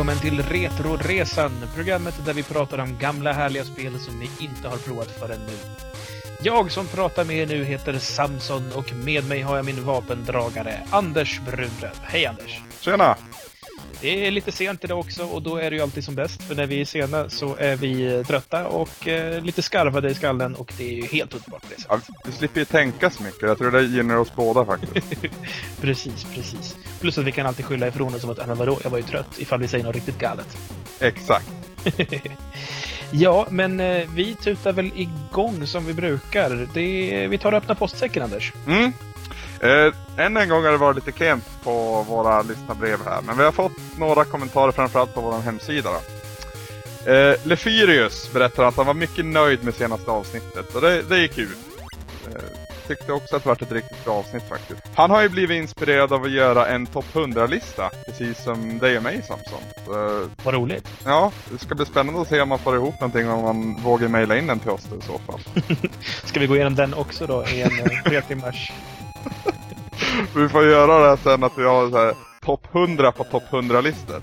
Välkommen till Retroresan, programmet där vi pratar om gamla härliga spel som ni inte har provat förrän nu. Jag som pratar med er nu heter Samson och med mig har jag min vapendragare Anders Brunlöv. Hej Anders! Tjena! Det är lite sent idag också och då är det ju alltid som bäst för när vi är sena så är vi trötta och eh, lite skarvade i skallen och det är ju helt underbart på det Ja, vi slipper ju tänka så mycket. Jag tror det gynnar oss båda faktiskt. precis, precis. Plus att vi kan alltid skylla ifrån oss som att, men vadå, jag var ju trött ifall vi säger något riktigt galet. Exakt. ja, men eh, vi tutar väl igång som vi brukar. Det, vi tar och öppnar postsäcken, Anders. Mm. Eh, än en gång har det varit lite klent på våra lyssnarbrev här, men vi har fått några kommentarer framförallt på vår hemsida. Då. Eh, Lefyrius berättar att han var mycket nöjd med senaste avsnittet och det, det är kul. Eh, tyckte också att det var ett riktigt bra avsnitt faktiskt. Han har ju blivit inspirerad av att göra en topp 100-lista, precis som dig och mig Samson. Så, Vad roligt. Ja, det ska bli spännande att se om man får ihop någonting om man vågar mejla in den till oss i så fall. ska vi gå igenom den också då i en eh, tre timmars vi får göra det här sen att vi har så här topp 100 på topp 100-listor.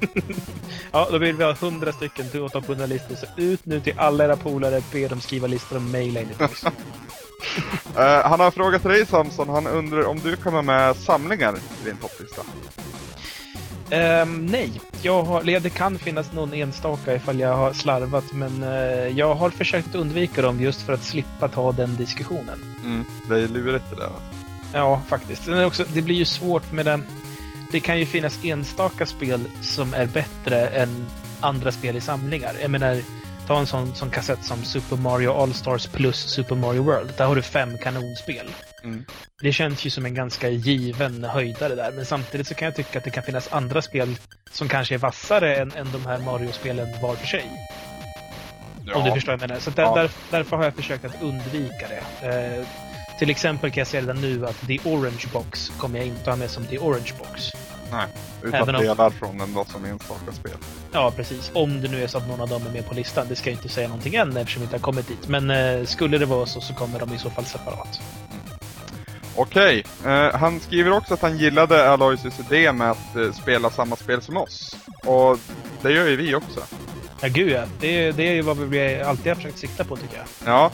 ja, då vill vi ha 100 stycken till topp 100-listor. Så ut nu till alla era polare, be dem skriva listor och mejla in till uh, Han har frågat dig Samson, han undrar om du kommer med samlingar i din topplista? Um, nej, jag har, det kan finnas någon enstaka ifall jag har slarvat men uh, jag har försökt undvika dem just för att slippa ta den diskussionen. Mm, det är lurigt det där. Ja, faktiskt. Men också, det blir ju svårt med den. Det kan ju finnas enstaka spel som är bättre än andra spel i samlingar. Jag menar, ta en sån, sån kassett som Super Mario All-Stars plus Super Mario World. Där har du fem kanonspel. Mm. Det känns ju som en ganska given höjdare där, men samtidigt så kan jag tycka att det kan finnas andra spel som kanske är vassare än, än de här Mario-spelen var för sig. Ja. Om du förstår vad jag menar. Så där, ja. där, därför har jag försökt att undvika det. Eh, till exempel kan jag säga redan nu att The Orange Box kommer jag inte ha med som The Orange Box. Nej, utan Även delar om... från den då som enstaka spel. Ja, precis. Om det nu är så att någon av dem är med på listan. Det ska jag inte säga någonting än eftersom vi inte har kommit dit. Men eh, skulle det vara så så kommer de i så fall separat. Okej, okay. eh, han skriver också att han gillade Aloysius idé med att eh, spela samma spel som oss. Och det gör ju vi också. Ja, gud ja. Det, det är ju vad vi alltid har försökt sikta på tycker jag. Ja,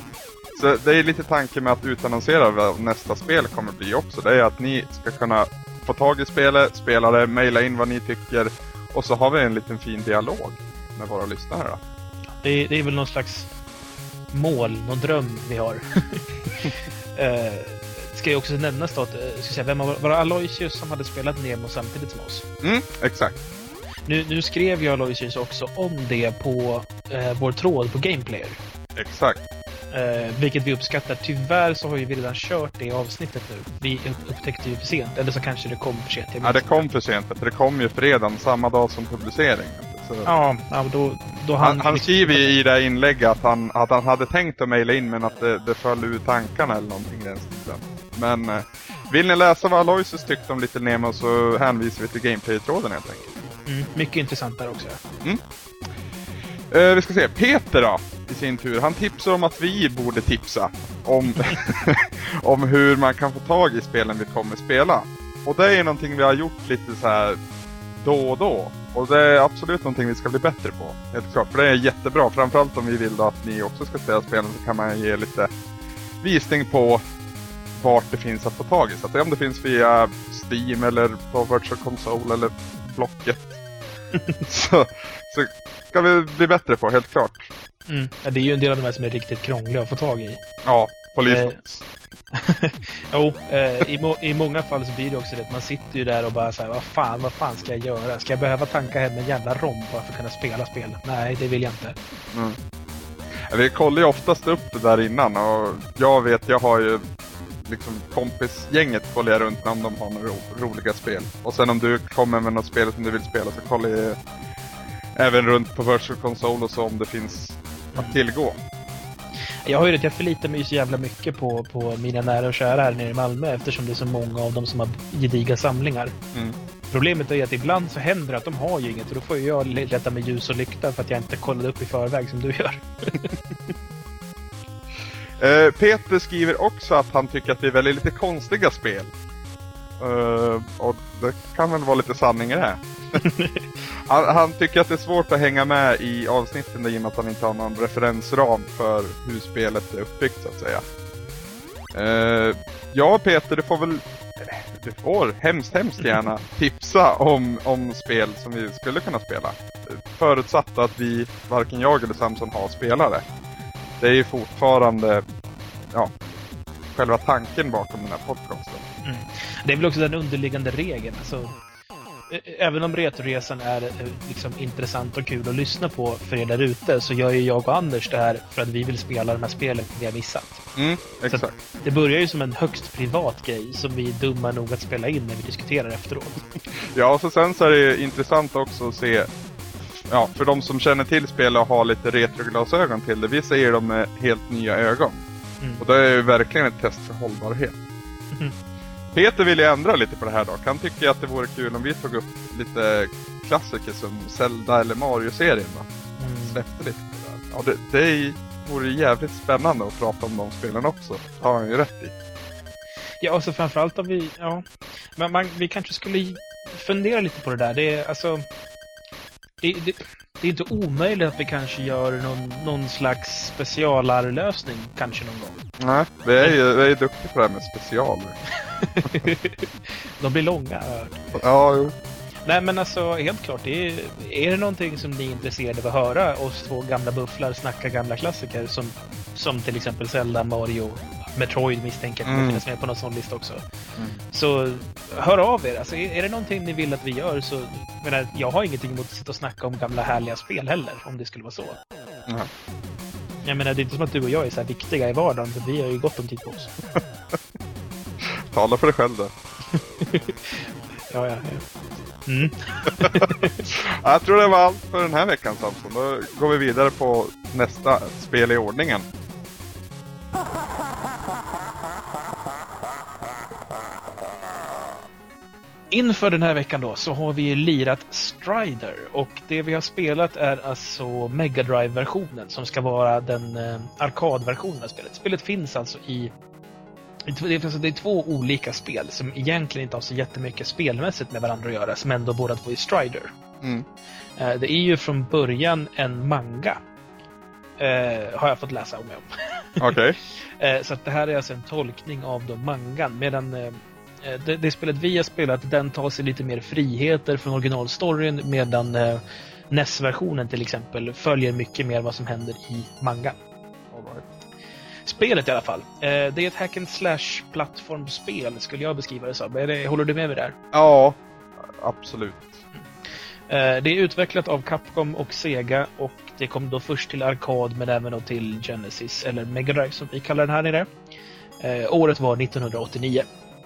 så det är lite tanken med att utannonsera vad nästa spel kommer bli också. Det är att ni ska kunna få tag i spelet, spela det, mejla in vad ni tycker och så har vi en liten fin dialog med våra lyssnare. Då. Det, det är väl någon slags mål, någon dröm vi har. uh, ska ju också nämnas då att, uh, ska säga, vem var, var det Aloysius som hade spelat Nemo samtidigt som oss? Mm, exakt. Nu, nu skrev ju Aloysius också om det på uh, vår tråd på Gameplayer. Exakt. Eh, vilket vi uppskattar. Tyvärr så har ju vi redan kört det avsnittet nu. Vi upptäckte ju för sent. Eller så kanske det kom för sent. Ja, det kom för sent. För det kom ju fredagen, samma dag som publiceringen. Så... Ja, ja då, då han... Han, skriver ju i det här inlägget att han, att han hade tänkt att mejla in men att det, det föll ur tankarna eller någonting i den stilen. Men eh, vill ni läsa vad Aloysius tyckte om Little Nemo så hänvisar vi till Gameplay-tråden helt enkelt. Mm, mycket intressant där också. Mm. Eh, vi ska se, Peter då, i sin tur. Han tipsar om att vi borde tipsa om, om hur man kan få tag i spelen vi kommer spela. Och det är någonting vi har gjort lite så här då och då. Och det är absolut någonting vi ska bli bättre på. Helt klart. För det är jättebra. Framförallt om vi vill att ni också ska spela spelen så kan man ge lite visning på vart det finns att få tag i. Så att om det finns via Steam eller på Virtual Console eller Blocket. så, så ska vi bli bättre på, helt klart. Mm. Ja, det är ju en del av de här som är riktigt krångliga att få tag i. Ja, polisen. Eh, jo, eh, i, må i många fall så blir det också det man sitter ju där och bara säger vad fan, vad fan ska jag göra? Ska jag behöva tanka hem en jävla rom bara för att kunna spela spel? Nej, det vill jag inte. Mm. Vi kollar ju oftast upp det där innan och jag vet, jag har ju liksom kompisgänget kollar jag runt om de har några ro roliga spel. Och sen om du kommer med något spel som du vill spela så kollar jag även runt på Virtual Console och så om det finns att tillgå. Jag har ju det, jag förlitar mig så jävla mycket på, på mina nära och kära här nere i Malmö eftersom det är så många av dem som har gediga samlingar. Mm. Problemet är att ibland så händer det att de har ju inget och då får jag leta med ljus och lykta för att jag inte kollade upp i förväg som du gör. uh, Peter skriver också att han tycker att det är väldigt lite konstiga spel. Uh, och det kan väl vara lite sanning i det. han, han, tycker att det är svårt att hänga med i avsnitten i och med att han inte har någon referensram för hur spelet är uppbyggt så att säga. Uh, ja Peter, du får väl du får hemskt, hemskt gärna tipsa om, om spel som vi skulle kunna spela. Förutsatt att vi, varken jag eller Samson har spelare. Det är ju fortfarande, ja, själva tanken bakom den här podcasten. Mm. Det är väl också den underliggande regeln. Alltså, även om Retoresan är liksom intressant och kul att lyssna på för er där ute så gör ju jag och Anders det här för att vi vill spela de här spelen vi har missat. Mm, exakt. det börjar ju som en högst privat grej som vi är dumma nog att spela in när vi diskuterar efteråt. Ja, och så sen så är det intressant också att se Ja, för de som känner till spel och har lite retroglasögon till det. Vi ser dem helt nya ögon. Mm. Och det är ju verkligen ett test för hållbarhet. Mm. Peter vill ju ändra lite på det här dock. Han tycker att det vore kul om vi tog upp lite klassiker som Zelda eller Mario-serien. Mm. Släppte lite på det Ja, det, det vore jävligt spännande att prata om de spelen också. Det har han ju rätt i. Ja, och så framförallt om vi... Ja. Men man, vi kanske skulle fundera lite på det där. Det är alltså... Det, det, det är inte omöjligt att vi kanske gör någon, någon slags specialarlösning kanske någon gång. Nej, vi är ju vi är duktiga på det här med specialer. De blir långa. Ja, jo. Nej men alltså helt klart, det är, är det någonting som ni är intresserade av att höra oss två gamla bufflar snacka gamla klassiker som, som till exempel Zelda, Mario, Metroid misstänker jag mm. finnas med på någon sån lista också. Mm. Så hör av er. Alltså, är, det någonting ni vill att vi gör så... Menar, jag har ingenting emot att sitta och snacka om gamla härliga spel heller, om det skulle vara så. Mm. Jag menar, det är inte som att du och jag är så viktiga i vardagen, för vi har ju gott om tid på oss. Tala för dig själv då. ja, ja, ja. Mm. jag tror det var allt för den här veckan Samson. Då går vi vidare på nästa spel i ordningen. Inför den här veckan då så har vi lirat Strider och det vi har spelat är alltså Mega drive versionen som ska vara den eh, arkadversionen av spelet. Spelet finns alltså i det alltså, det är två olika spel som egentligen inte har så jättemycket spelmässigt med varandra att göra, som ändå båda två är Strider. Mm. Eh, det är ju från början en manga. Eh, har jag fått läsa om mig om. Okej. Okay. eh, så att det här är alltså en tolkning av då mangan. Medan eh, eh, det, det, spelet vi har spelat, den tar sig lite mer friheter från originalstoryn medan NES-versionen till exempel följer mycket mer vad som händer i mangan. Spelet i alla fall. Det är ett hack and slash plattformsspel skulle jag beskriva det som. håller du med mig där? Ja, absolut. Det är utvecklat av Capcom och Sega och det kom då först till arkad men även då till Genesis, eller Mega Drive som vi kallar den här nere. Eh, året var 1989.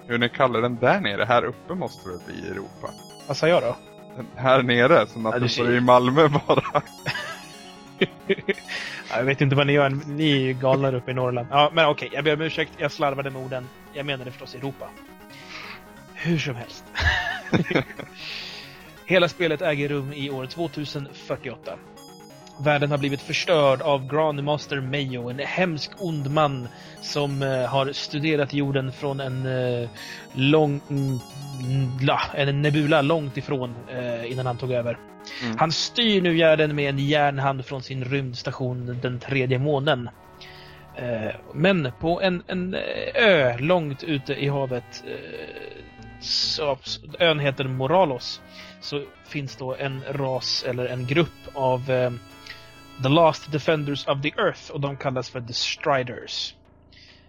Hur ni kallar den där nere? Här uppe måste det bli Europa. Vad sa jag då? här nere, som att ja, det är i Malmö bara. jag vet inte vad ni gör, ni är ju galna uppe i Norrland. Ja, men okej, jag ber om ursäkt, jag slarvade med orden. Jag menade förstås Europa. Hur som helst. Hela spelet äger rum i år 2048. Världen har blivit förstörd av Grandmaster Mayo, en hemsk ond man som uh, har studerat jorden från en uh, lång... En nebula långt ifrån uh, innan han tog över. Mm. Han styr nu världen med en järnhand från sin rymdstation den tredje månen. Men på en, en ö långt ute i havet, så, ön heter Moralos, så finns då en ras eller en grupp av The Last Defenders of the Earth och de kallas för The Striders.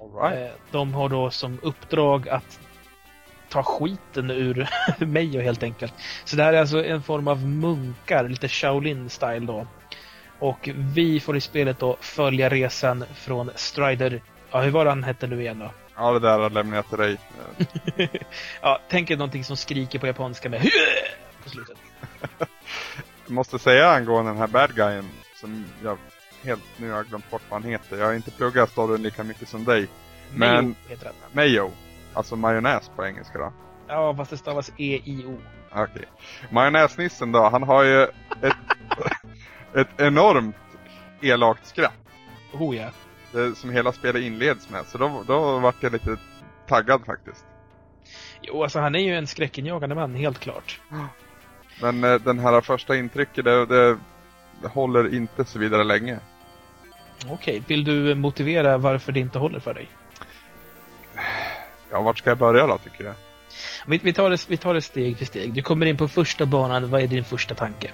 All right. Eh, de har då som uppdrag att ta skiten ur mig helt enkelt. Så det här är alltså en form av munkar, lite Shaolin-style då. Och vi får i spelet då följa resan från Strider, ja hur var det han hette nu igen då? Ja det där lämnar jag till dig. ja, tänk er någonting som skriker på japanska med på slutet. jag måste säga angående den här bad guyen som jag helt nu har glömt bort vad han heter. Jag har inte pluggat storyn lika mycket som dig. Men Mayo heter den. Mayo. Alltså majonnäs på engelska då. Ja, fast det stavas E-I-O. Okej. Okay. Majonnäsnissen då, han har ju ett, ett enormt elakt skratt. Oh ja. Det, som hela spelet inleds med. Så då, då vart jag lite taggad faktiskt. Jo, alltså han är ju en skräckinjagande man, helt klart. Men eh, den här första intrycket, det, det håller inte så vidare länge. Okej, vill du motivera varför det inte håller för dig? Ja, vart ska jag börja då tycker jag? Vi, vi, tar det, vi tar det steg för steg. Du kommer in på första banan, vad är din första tanke?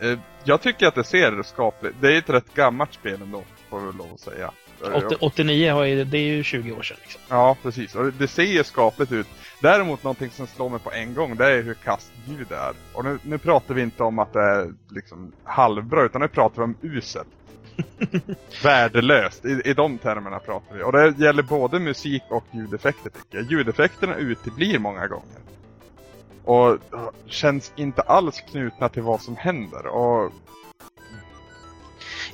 Eh, Jag tycker att det ser skapligt. Det är ett rätt gammalt spel ändå, får jag lov att säga. Eh, 80, 89 har ju, det är ju 20 år sedan. Liksom. Ja, precis. Och det ser ju skapligt ut. Däremot någonting som slår mig på en gång, det är hur kast ljud är. Och nu, nu pratar vi inte om att det är liksom halvbra, utan nu pratar vi om uselt. Värdelöst. I, I de termerna pratar vi. Och det gäller både musik och ljudeffekter tycker jag. Ljudeffekterna uteblir många gånger. Och känns inte alls knutna till vad som händer. Och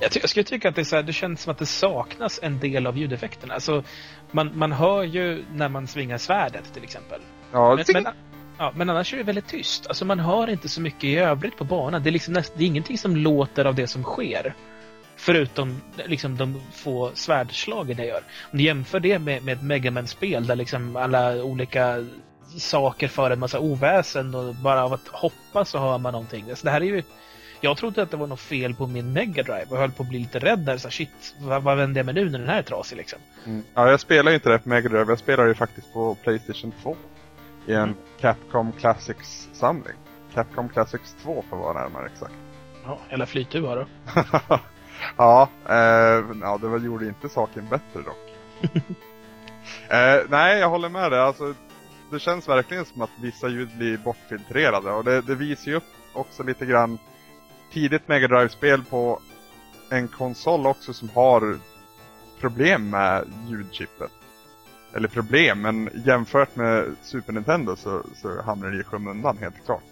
Jag, jag skulle tycka att det, är så här, det känns som att det saknas en del av ljudeffekterna. Alltså, man, man hör ju när man svingar svärdet till exempel. ja, Men, men, ja, men annars är det väldigt tyst. Alltså man hör inte så mycket i övrigt på banan. Det är, liksom näst, det är ingenting som låter av det som sker. Förutom liksom, de få svärdslagen jag gör. Om du jämför det med, med ett Megaman-spel där liksom alla olika saker för en massa oväsen och bara av att hoppa så hör man någonting. Alltså, det här är ju... Jag trodde att det var något fel på min Mega Drive och höll på att bli lite rädd där. Så här, shit, vad, vad vänder jag mig nu när den här är trasig liksom? Mm. Ja, jag spelar ju inte det på Mega Drive. Jag spelar ju faktiskt på Playstation 2. I en Mm. Capcom Classics-samling. Capcom Classics 2 för att vara närmare exakt. Ja, eller flytduva då. ja, eh, ja, det väl gjorde inte saken bättre dock. eh, nej, jag håller med dig. Alltså, det känns verkligen som att vissa ljud blir bortfiltrerade. Och det, det visar ju upp också lite grann tidigt Mega Drive-spel på en konsol också som har problem med ljudchippet. Eller problem, men jämfört med Super Nintendo så, så hamnar det i skymundan helt klart.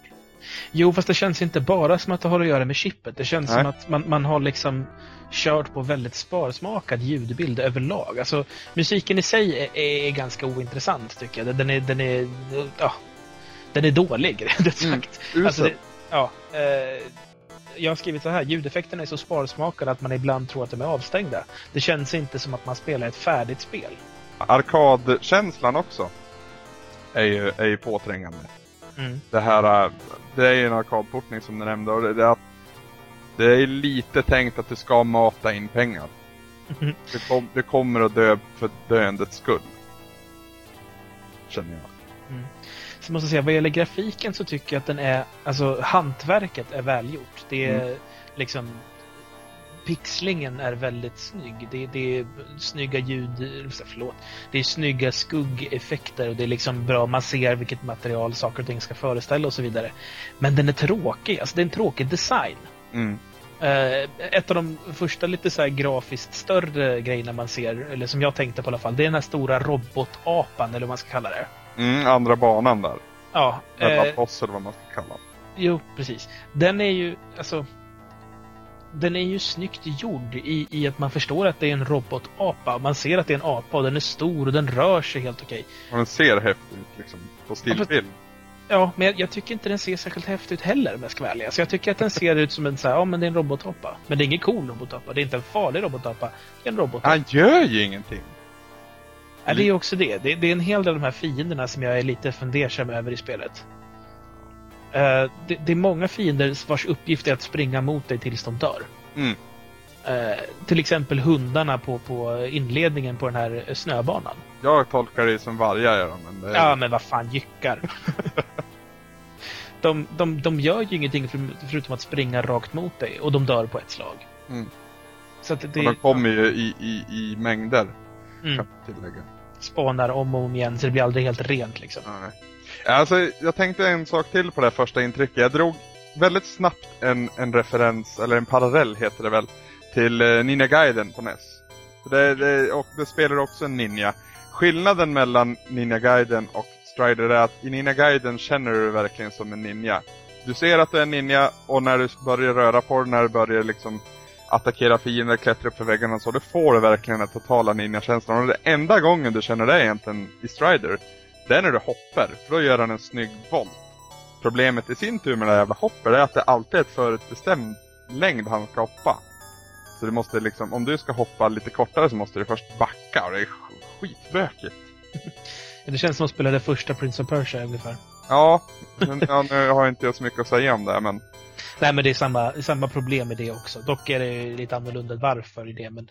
Jo, fast det känns inte bara som att det har att göra med chippet. Det känns Nej. som att man, man har liksom kört på väldigt sparsmakad ljudbild överlag. Alltså, musiken i sig är, är ganska ointressant tycker jag. Den är, den är, ja, den är dålig, rätt Mm, sagt. Usel. Alltså, det, ja, eh, jag har skrivit så här, ljudeffekterna är så sparsmakade att man ibland tror att de är avstängda. Det känns inte som att man spelar ett färdigt spel. Arkadkänslan också är ju, är ju påträngande. Mm. Det här, det är ju en arkadportning som du nämnde och det, är det är lite tänkt att du ska mata in pengar. Mhm. Du, kom, du kommer att dö för döendets skull. Känner jag. Så måste jag säga, vad gäller grafiken så tycker jag att den är, alltså hantverket är välgjort. Det är liksom Pixlingen är väldigt snygg. Det, det är snygga ljud, förlåt. Det är snygga skuggeffekter och det är liksom bra, man ser vilket material saker och ting ska föreställa och så vidare. Men den är tråkig, alltså det är en tråkig design. Mm. Eh, ett av de första lite så grafiskt större grejerna man ser, eller som jag tänkte på i alla fall, det är den här stora robotapan, eller vad man ska kalla det. Mm, andra banan där. Ja, Eller eh, boss eller vad man ska kalla Jo, precis. Den är ju, alltså... Den är ju snyggt gjord i, i att man förstår att det är en robotapa. Man ser att det är en apa och den är stor och den rör sig helt okej. Och den ser häftig ut liksom. På stillbild. Ja, men jag, jag tycker inte den ser särskilt häftig ut heller om jag ska vara ärlig. Alltså, jag tycker att den ser ut som en så här, ja men det är en robotapa. Men det är ingen cool robotapa. Det är inte en farlig robotapa. Det är en robotapa. Han gör ju ingenting. Ja, det är också det. det. Det är en hel del av de här fienderna som jag är lite fundersam över i spelet. Eh, det, det är många fiender vars uppgift är att springa mot dig tills de dör. Mm. Eh, till exempel hundarna på, på inledningen på den här snöbanan. Jag tolkar det som vargar gör men är... Ja, men vad fan, jyckar. de, de, de gör ju ingenting för, förutom att springa rakt mot dig och de dör på ett slag. Mm. Så det Och de kommer ju i, i, i mängder, mm, kan jag tillägga spanar om och om igen så det blir aldrig helt rent liksom. Nej. Alltså, jag tänkte en sak till på det här första intrycket. Jag drog väldigt snabbt en, en referens, eller en parallell heter det väl, till eh, Ninja Gaiden på NES. Det, det, och det spelar också en ninja. Skillnaden mellan Ninja Gaiden och Strider är att i Ninja Gaiden känner du dig verkligen som en ninja. Du ser att du är en ninja och när du börjar röra på dig, när du börjar liksom attackera fiender, klättra upp för väggarna så, då får du verkligen den totala ninja-känslan. Och det enda gången du känner det egentligen i Strider, det är när du hoppar, för då gör han en snygg volt. Problemet i sin tur med det här jävla hoppet är att det alltid är ett förutbestämd längd han ska hoppa. Så du måste liksom, om du ska hoppa lite kortare så måste du först backa och det är sk- skitbökigt. Det känns som att spela det första Prince of Persia ungefär. Ja, men, ja, nu har inte jag så mycket att säga om det, men... Nej, men det är samma, samma problem med det också. Dock är det lite annorlunda varför i det. Men,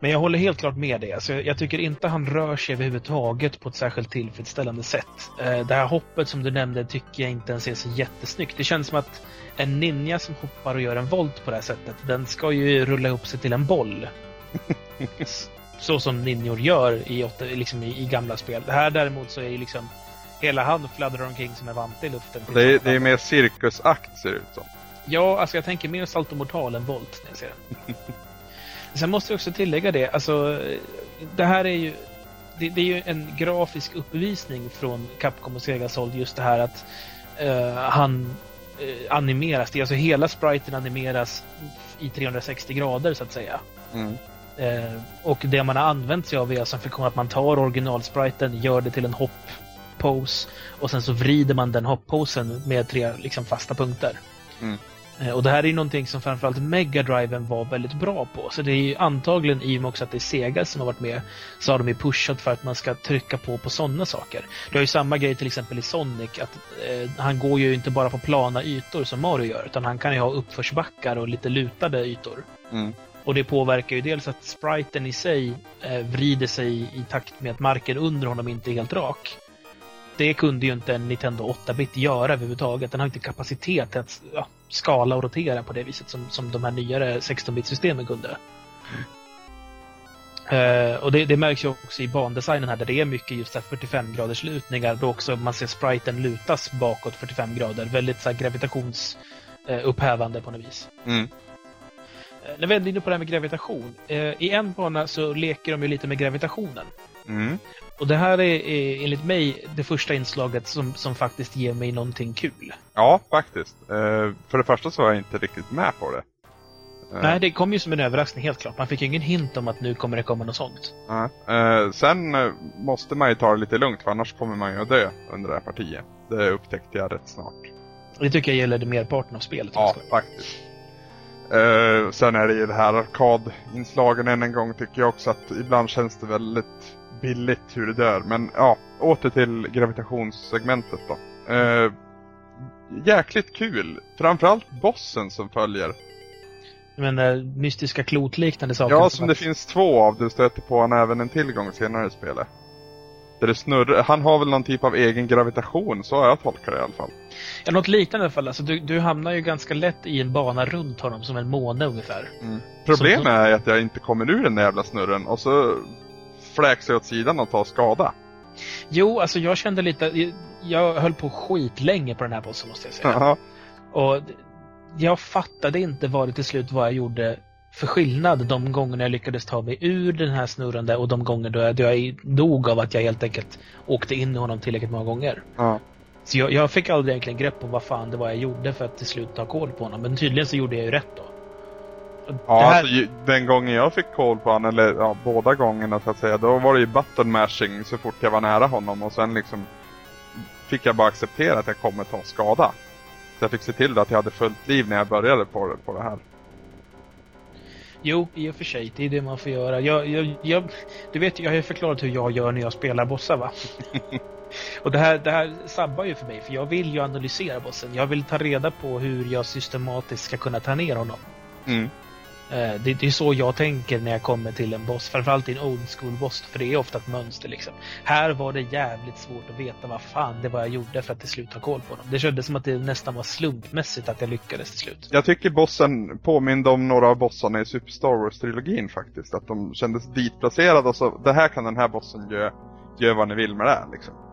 men jag håller helt klart med dig. Alltså, jag, jag tycker inte han rör sig överhuvudtaget på ett särskilt tillfredsställande sätt. Eh, det här hoppet som du nämnde tycker jag inte ens är så jättesnyggt. Det känns som att en ninja som hoppar och gör en volt på det här sättet, den ska ju rulla ihop sig till en boll. så som ninjor gör i, liksom i, i, gamla spel. Det här däremot så är ju liksom hela han fladdrar omkring som en vante i luften. Det är, det är mer cirkusakt ser det ut som. Ja, alltså jag tänker mer Salto Mortal än Volt när jag ser den. Sen måste jag också tillägga det, alltså det här är ju det, det, är ju en grafisk uppvisning från Capcom och Segas håll just det här att uh, han uh, animeras, det är alltså hela spriten animeras i 360 grader så att säga. Mm. Uh, och det man har använt sig av är alltså att man tar originalspriten, gör det till en hopp-pose och sen så vrider man den hopp-posen med tre liksom, fasta punkter. Mm. Eh, och det här är ju någonting som framförallt Mega Driven var väldigt bra på. Så det är ju antagligen i och med också att det är Sega som har varit med så har de ju pushat för att man ska trycka på på sådana saker. Du har ju samma grej till exempel i Sonic att eh, han går ju inte bara på plana ytor som Mario gör utan han kan ju ha uppförsbackar och lite lutade ytor. Mm. Och det påverkar ju dels att spriten i sig eh, vrider sig i takt med att marken under honom inte är helt rak det kunde ju inte en Nintendo 8-bit göra överhuvudtaget. Den har inte kapacitet att ja, skala och rotera på det viset som, som de här nyare 16-bit-systemen kunde. Uh, och det, det, märks ju också i bandesignen här där det är mycket just 45 graders lutningar då också man ser spriten lutas bakåt 45 grader. Väldigt så här, gravitationsupphävande uh, på något vis. Mm. Uh, när vi är inne på det här med gravitation. I en bana så leker de ju lite med gravitationen. Mm. Och det här är, är enligt mig det första inslaget som, som faktiskt ger mig någonting kul. Ja, faktiskt. Eh, för det första så var jag inte riktigt med på det. Eh. Nej, det kom ju som en överraskning helt klart. Man fick ju ingen hint om att nu kommer det komma något sånt. Eh, sen eh, måste man ju ta det lite lugnt för annars kommer man ju att dö under det här partiet. Det upptäckte jag rätt snart. Det tycker jag gäller det merparten av spelet. Ja, faktiskt. Uh, sen är det ju det här arkadinslagen än en gång tycker jag också att ibland känns det väldigt billigt hur det dör. Men ja, åter till gravitationssegmentet då. Uh, jäkligt kul. Framförallt bossen som följer. Men uh, mystiska klotliknande saker? Ja, som det finns två av. Du stöter på han även en tillgång senare i spelet. Där det snurrar. Han har väl någon typ av egen gravitation, så har jag tolkat det i alla fall. Ja, något liknande i alla fall. Alltså, du, du hamnar ju ganska lätt i en bana runt honom, som en måne ungefär. Mm. Problemet är att jag inte kommer ur den där jävla snurren och så fläks jag åt sidan och tar skada. Jo, alltså jag kände lite, jag höll på skitlänge på den här bossen måste jag säga. Aha. Och jag fattade inte vad det till slut var jag gjorde för skillnad de gångerna jag lyckades ta mig ur den här snurrande och de gånger då jag, då jag dog av att jag helt enkelt åkte in i honom tillräckligt många gånger. Ja. Så jag, jag, fick aldrig egentligen grepp om vad fan det var jag gjorde för att till slut ta koll på honom. Men tydligen så gjorde jag ju rätt då. Ja, här... alltså, den gången jag fick koll på honom, eller ja, båda gångerna så att säga, då var det ju button mashing så fort jag var nära honom och sen liksom fick jag bara acceptera att jag kommer ta skada. Så jag fick se till att jag hade fullt liv när jag började på på det här. Jo, i och för sig. Det är det man får göra. Jag, jag, jag, du vet, jag har ju förklarat hur jag gör när jag spelar bossar va? och det här, det här sabbar ju för mig, för jag vill ju analysera bossen. Jag vill ta reda på hur jag systematiskt ska kunna ta ner honom. Mm. Eh, det, det, är så jag tänker när jag kommer till en boss, framförallt i en old school boss, för det är ofta ett mönster liksom. Här var det jävligt svårt att veta vad fan det var jag gjorde för att till slut ha koll på dem. Det kändes som att det nästan var slumpmässigt att jag lyckades till slut. Jag tycker bossen påminde om några av bossarna i Super Star Wars-trilogin faktiskt. Att de kändes ditplacerade och så, det här kan den här bossen göra, gör vad ni vill med det här liksom.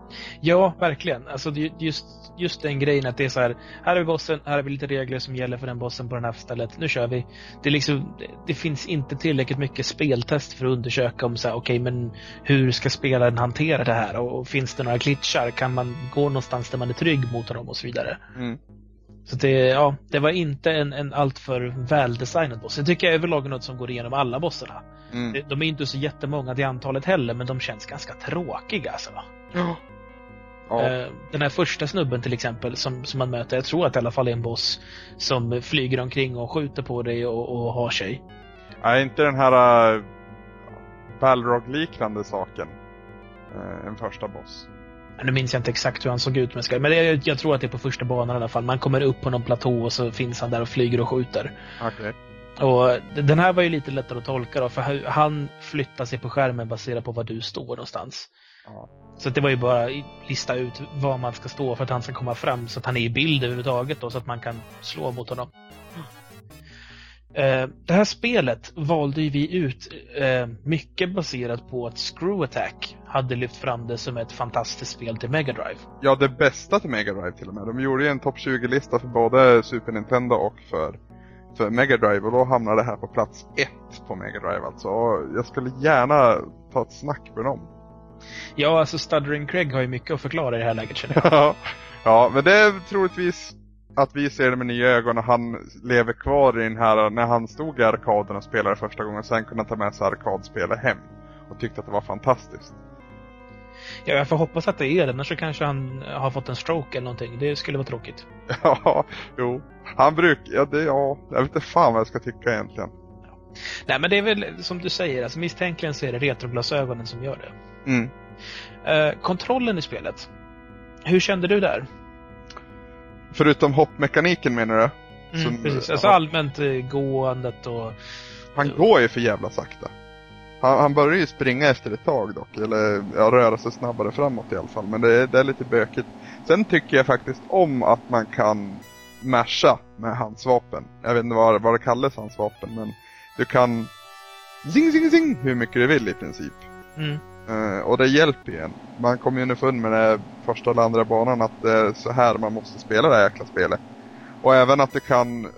Ja, verkligen. Alltså just, just den grejen att det är så här, här är vi bossen, här har vi lite regler som gäller för den bossen på det här stället, nu kör vi. Det, är liksom, det, finns inte tillräckligt mycket speltest för att undersöka om så här, okej okay, men hur ska spelaren hantera det här och, och, finns det några glitchar? Kan man gå någonstans där man är trygg mot honom och så vidare. Mm. Så det, ja, det var inte en, en alltför väldesignad boss. Jag tycker jag överlag är något som går igenom alla bossarna. Mm. De är inte så jättemånga till antalet heller, men de känns ganska tråkiga alltså. Ja. Ja. Eh, den här första snubben till exempel som, som man möter, jag tror att det i alla fall är en boss som flyger omkring och skjuter på dig och, och har sig. Är inte den här uh, Balrog-liknande saken uh, en första boss? nu minns jag inte exakt hur han såg ut, men det, jag tror att det är på första banan i alla fall. Man kommer upp på någon platå och så finns han där och flyger och skjuter. Okej. Och den här var ju lite lättare att tolka då, för han flyttar sig på skärmen baserat på var du står någonstans. Ja. Så det var ju bara att lista ut var man ska stå för att han ska komma fram så att han är i bild överhuvudtaget då, så att man kan slå mot honom. Eh, det här spelet valde ju vi ut eh, mycket baserat på att Screw Attack hade lyft fram det som ett fantastiskt spel till Mega Drive. Ja, det bästa till Mega Drive till och med. De gjorde ju en topp 20-lista för både Super Nintendo och för, för Mega Drive och då hamnade det här på plats ett på Mega Drive alltså. Och jag skulle gärna ta ett snack med dem. Ja, alltså Stuttering Craig har ju mycket att förklara i det här läget känner jag. Ja, men det är troligtvis att vi ser det med nya ögon och han lever kvar i den här, när han stod i arkaden och spelade första gången, sen kunde han ta med sig arkadspelet hem. Och tyckte att det var fantastiskt. Ja, jag får hoppas att det är det, annars så kanske han har fått en stroke eller någonting. Det skulle vara tråkigt. Ja, jo. Han brukar, ja det, ja, jag vet inte fan vad jag ska tycka egentligen. Nej men det är väl som du säger, alltså misstänkligen så är det retroglasögonen som gör det. Mm. Eh, kontrollen i spelet. Hur kände du där? Förutom hoppmekaniken menar du? Mm, Som- precis. Alltså ja. allmänt eh, gåendet och... Han går ju för jävla sakta. Han, han börjar ju springa efter ett tag dock, eller ja, röra sig snabbare framåt i alla fall. Men det, är- det är lite bökigt. Sen tycker jag faktiskt om att man kan masha med hans vapen. Jag vet inte vad, vad det kallas hans vapen, men du kan zing zing zing hur mycket du vill i princip. Mm. Eh, och det hjälper ju en. Man kommer ju underfund med det första eller andra banan att det är så här man måste spela det här jäkla spelet. Och även att du kan uh,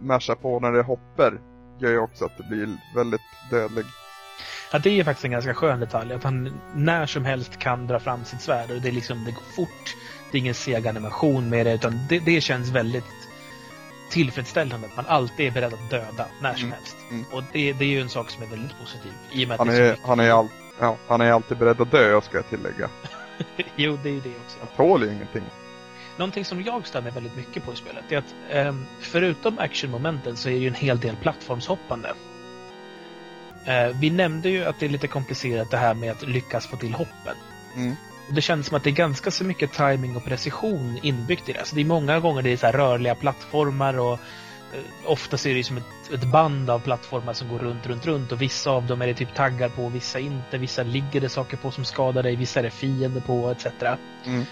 masha på när det hoppar gör ju också att det blir väldigt dödlig. Ja, det är ju faktiskt en ganska skön detalj. Att han när som helst kan dra fram sitt svärd. Och det, är liksom, det går fort. Det är ingen seg animation med det. Utan det, det känns väldigt tillfredsställande. Att man alltid är beredd att döda när som Mm, helst. mm. Och det, det är ju en sak som är väldigt positiv. I och med att Han är han, är all, ja, han är alltid beredd att dö ska jag tillägga. Jo, det är ju det också. Han tål ju ingenting. Någonting som jag mig väldigt mycket på i spelet är att ehm, förutom actionmomenten så är det ju en hel del plattformshoppande. Eh, vi nämnde ju att det är lite komplicerat det här med att lyckas få till hoppen. Mm. Det känns som att det är ganska så mycket timing och precision inbyggt i det. Så det är många gånger det är så här rörliga plattformar och eh, ofta så är det som ett, ett band av plattformar som går runt, runt, runt och vissa av dem är det typ taggar på, vissa inte, vissa ligger det saker på som skadar dig, vissa är det fiender på etc. Mm.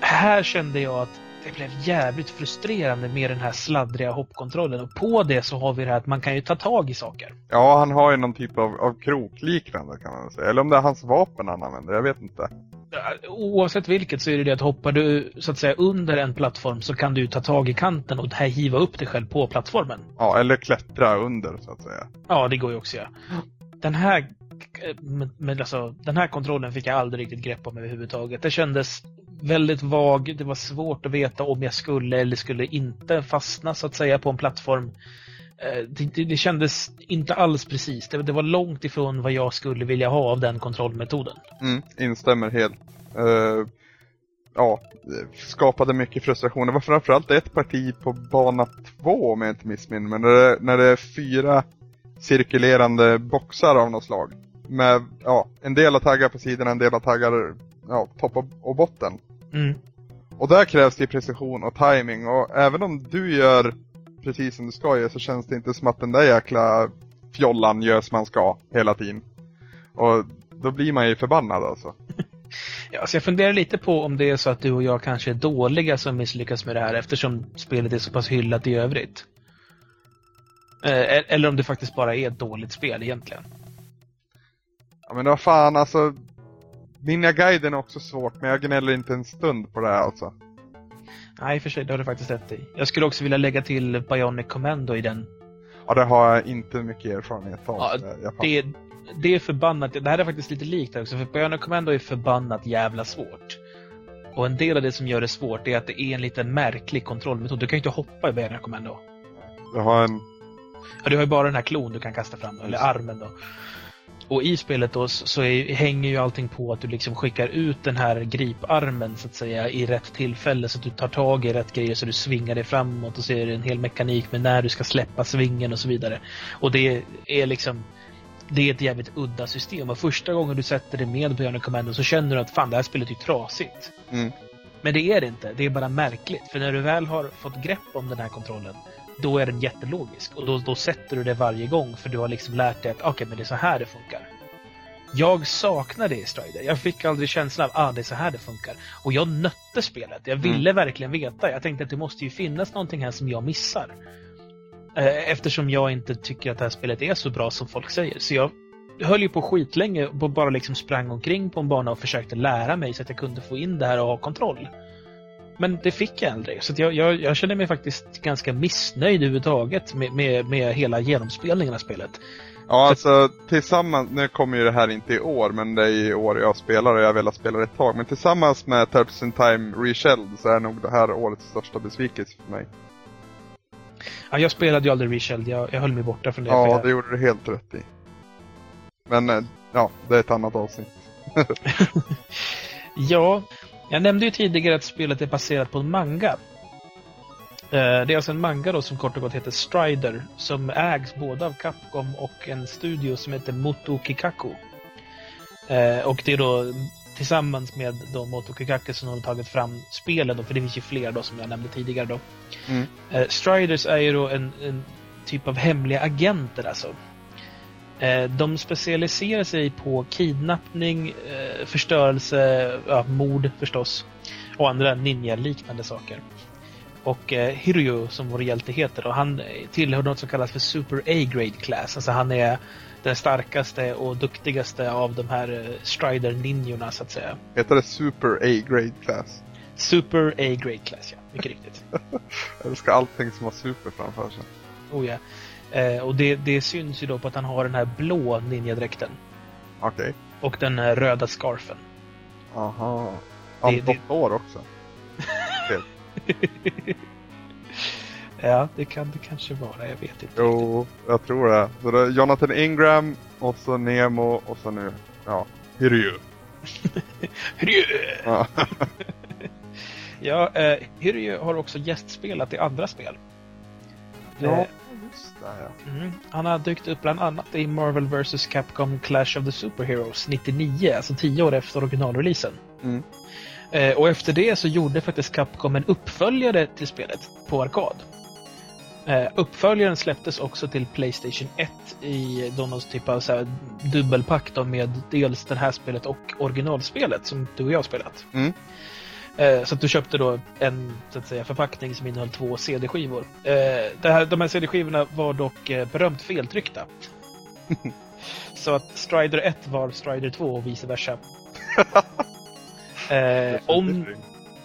Här kände jag att det blev jävligt frustrerande med den här sladdriga hoppkontrollen och på det så har vi det här att man kan ju ta tag i saker. Ja, han har ju någon typ av, av krokliknande kan man säga. Eller om det är hans vapen han använder, jag vet inte. Oavsett vilket så är det det att hoppar du så att säga under en plattform så kan du ta tag i kanten och här hiva upp dig själv på plattformen. Ja, eller klättra under så att säga. Ja, det går ju också ja. Den här, men, alltså, den här kontrollen fick jag aldrig riktigt grepp om överhuvudtaget. Det kändes väldigt vag. Det var svårt att veta om jag skulle eller skulle inte fastna så att säga på en plattform. Eh, Det, det, kändes inte alls precis. Det, det var långt ifrån vad jag skulle vilja ha av den kontrollmetoden. Mm, instämmer helt. Eh, ja, skapade mycket frustration. Det var framförallt ett parti på bana två om jag inte missminner mig. När det, när det är fyra cirkulerande boxar av något slag. Med, ja, en del har taggar på sidorna, en del har taggar, ja, topp och, och botten. Mm. Och där krävs det precision och timing och även om du gör precis som du ska göra så känns det inte som att den där jäkla fjollan gör som man ska hela tiden. Och då blir man ju förbannad alltså. Ja, så jag funderar lite på om det är så att du och jag kanske är dåliga som misslyckas med det här eftersom spelet är så pass hyllat i övrigt. Eh, Eller om det faktiskt bara är ett dåligt spel egentligen. Ja men vad fan alltså. Ninja-guiden är också svårt men jag gnäller inte en stund på det här alltså. Nej, för sig, det har du faktiskt rätt i. Jag skulle också vilja lägga till Bionic Commando i den. Ja det har jag inte mycket erfarenhet av. Ja, fattar. Det, det är förbannat, det här är faktiskt lite likt också, för Bionic Commando är förbannat jävla svårt. Och en del av det som gör det svårt är att det är en lite märklig kontrollmetod. Du kan ju inte hoppa i Bionic Commando. Jag har en... Ja, du har ju bara den här klon du kan kasta fram, eller armen då. Och i spelet då så är, hänger ju allting på att du liksom skickar ut den här griparmen så att säga i rätt tillfälle så att du tar tag i rätt grejer så du svingar dig framåt och så är det en hel mekanik med när du ska släppa svingen och så vidare. Och det är liksom det är ett jävligt udda system och första gången du sätter dig med Bionic Commando så känner du att fan det här spelet är trasigt. Mm. Men det är det inte, det är bara märkligt. För när du väl har fått grepp om den här kontrollen, då är den jättelogisk. Och då, då sätter du det varje gång för du har liksom lärt dig att okej, okay, men det är så här det funkar. Jag saknar det i Strider. Jag fick aldrig känslan av att ah, det är så här det funkar. Och jag nötte spelet. Jag ville mm. verkligen veta. Jag tänkte att det måste ju finnas någonting här som jag missar. Eh, eftersom jag inte tycker att det här spelet är så bra som folk säger. Så jag höll ju på skitlänge och bara liksom sprang omkring på en bana och försökte lära mig så att jag kunde få in det här och ha kontroll. Men det fick jag aldrig. Så jag, jag, jag känner mig faktiskt ganska missnöjd överhuvudtaget med, med, med hela genomspelningen av spelet. Ja, alltså tillsammans, nu kommer ju det här inte i år, men det är i år jag spelar och jag har velat spela det ett tag. Men tillsammans med Terps in Time Reshelled så är nog det här årets största besvikelse för mig. Ja, jag spelade ju aldrig Reshelled, jag, jag höll mig borta från det. Ja, jag... det gjorde du helt rätt i. Men, eh, ja, det är ett annat avsnitt. ja, jag nämnde ju tidigare att spelet är baserat på en manga. Eh, det är alltså en manga då som kort och gott heter Strider som ägs både av Capcom och en studio som heter Moto Kikaku. Eh, och det är då tillsammans med då Moto Kikaku som har tagit fram spelen då, för det finns ju fler då som jag nämnde tidigare då. Mm. Eh, Striders är ju då en, en typ av hemliga agenter alltså. De specialiserar sig på kidnappning, förstörelse, ja, mord förstås och andra ninja-liknande saker. Och eh, Hiryu, som vår hjälte heter, och han tillhör något som kallas för Super A-grade class. Alltså han är den starkaste och duktigaste av de här eh, Strider-ninjorna så att säga. Heter det Super A-grade class? Super A-grade class, ja. Mycket riktigt. Jag älskar allting som har super framför sig. Oh ja. Eh, och det, det syns ju då på att han har den här blå ninjadräkten. Okej. Okay. Och den här röda scarfen. Aha. Han det, det... också. ja, det kan det kanske vara. Jag vet inte. Jo, riktigt. jag tror det. Så det är Jonathan Ingram och så Nemo och så nu, ja, Hiryu. Hiryu! ja, ja eh, Hiryu har också gästspelat i andra spel. Ja, eh, det. Ja. Mm, han har dykt upp bland annat i Marvel vs Capcom Clash of the Superheroes 99, alltså tio år efter originalreleasen. Mm. Eh, och efter det så gjorde faktiskt Capcom en uppföljare till spelet på arkad. Eh, uppföljaren släpptes också till Playstation 1 i någon typ av så här, dubbelpack då med dels det här spelet och originalspelet som du och jag har spelat. Mm. Eh, så att du köpte då en så att säga, förpackning som innehöll två CD-skivor. Eh, de här CD-skivorna var dock eh, berömt feltryckta. så att Strider 1 var Strider 2 och vice versa. Eh, om,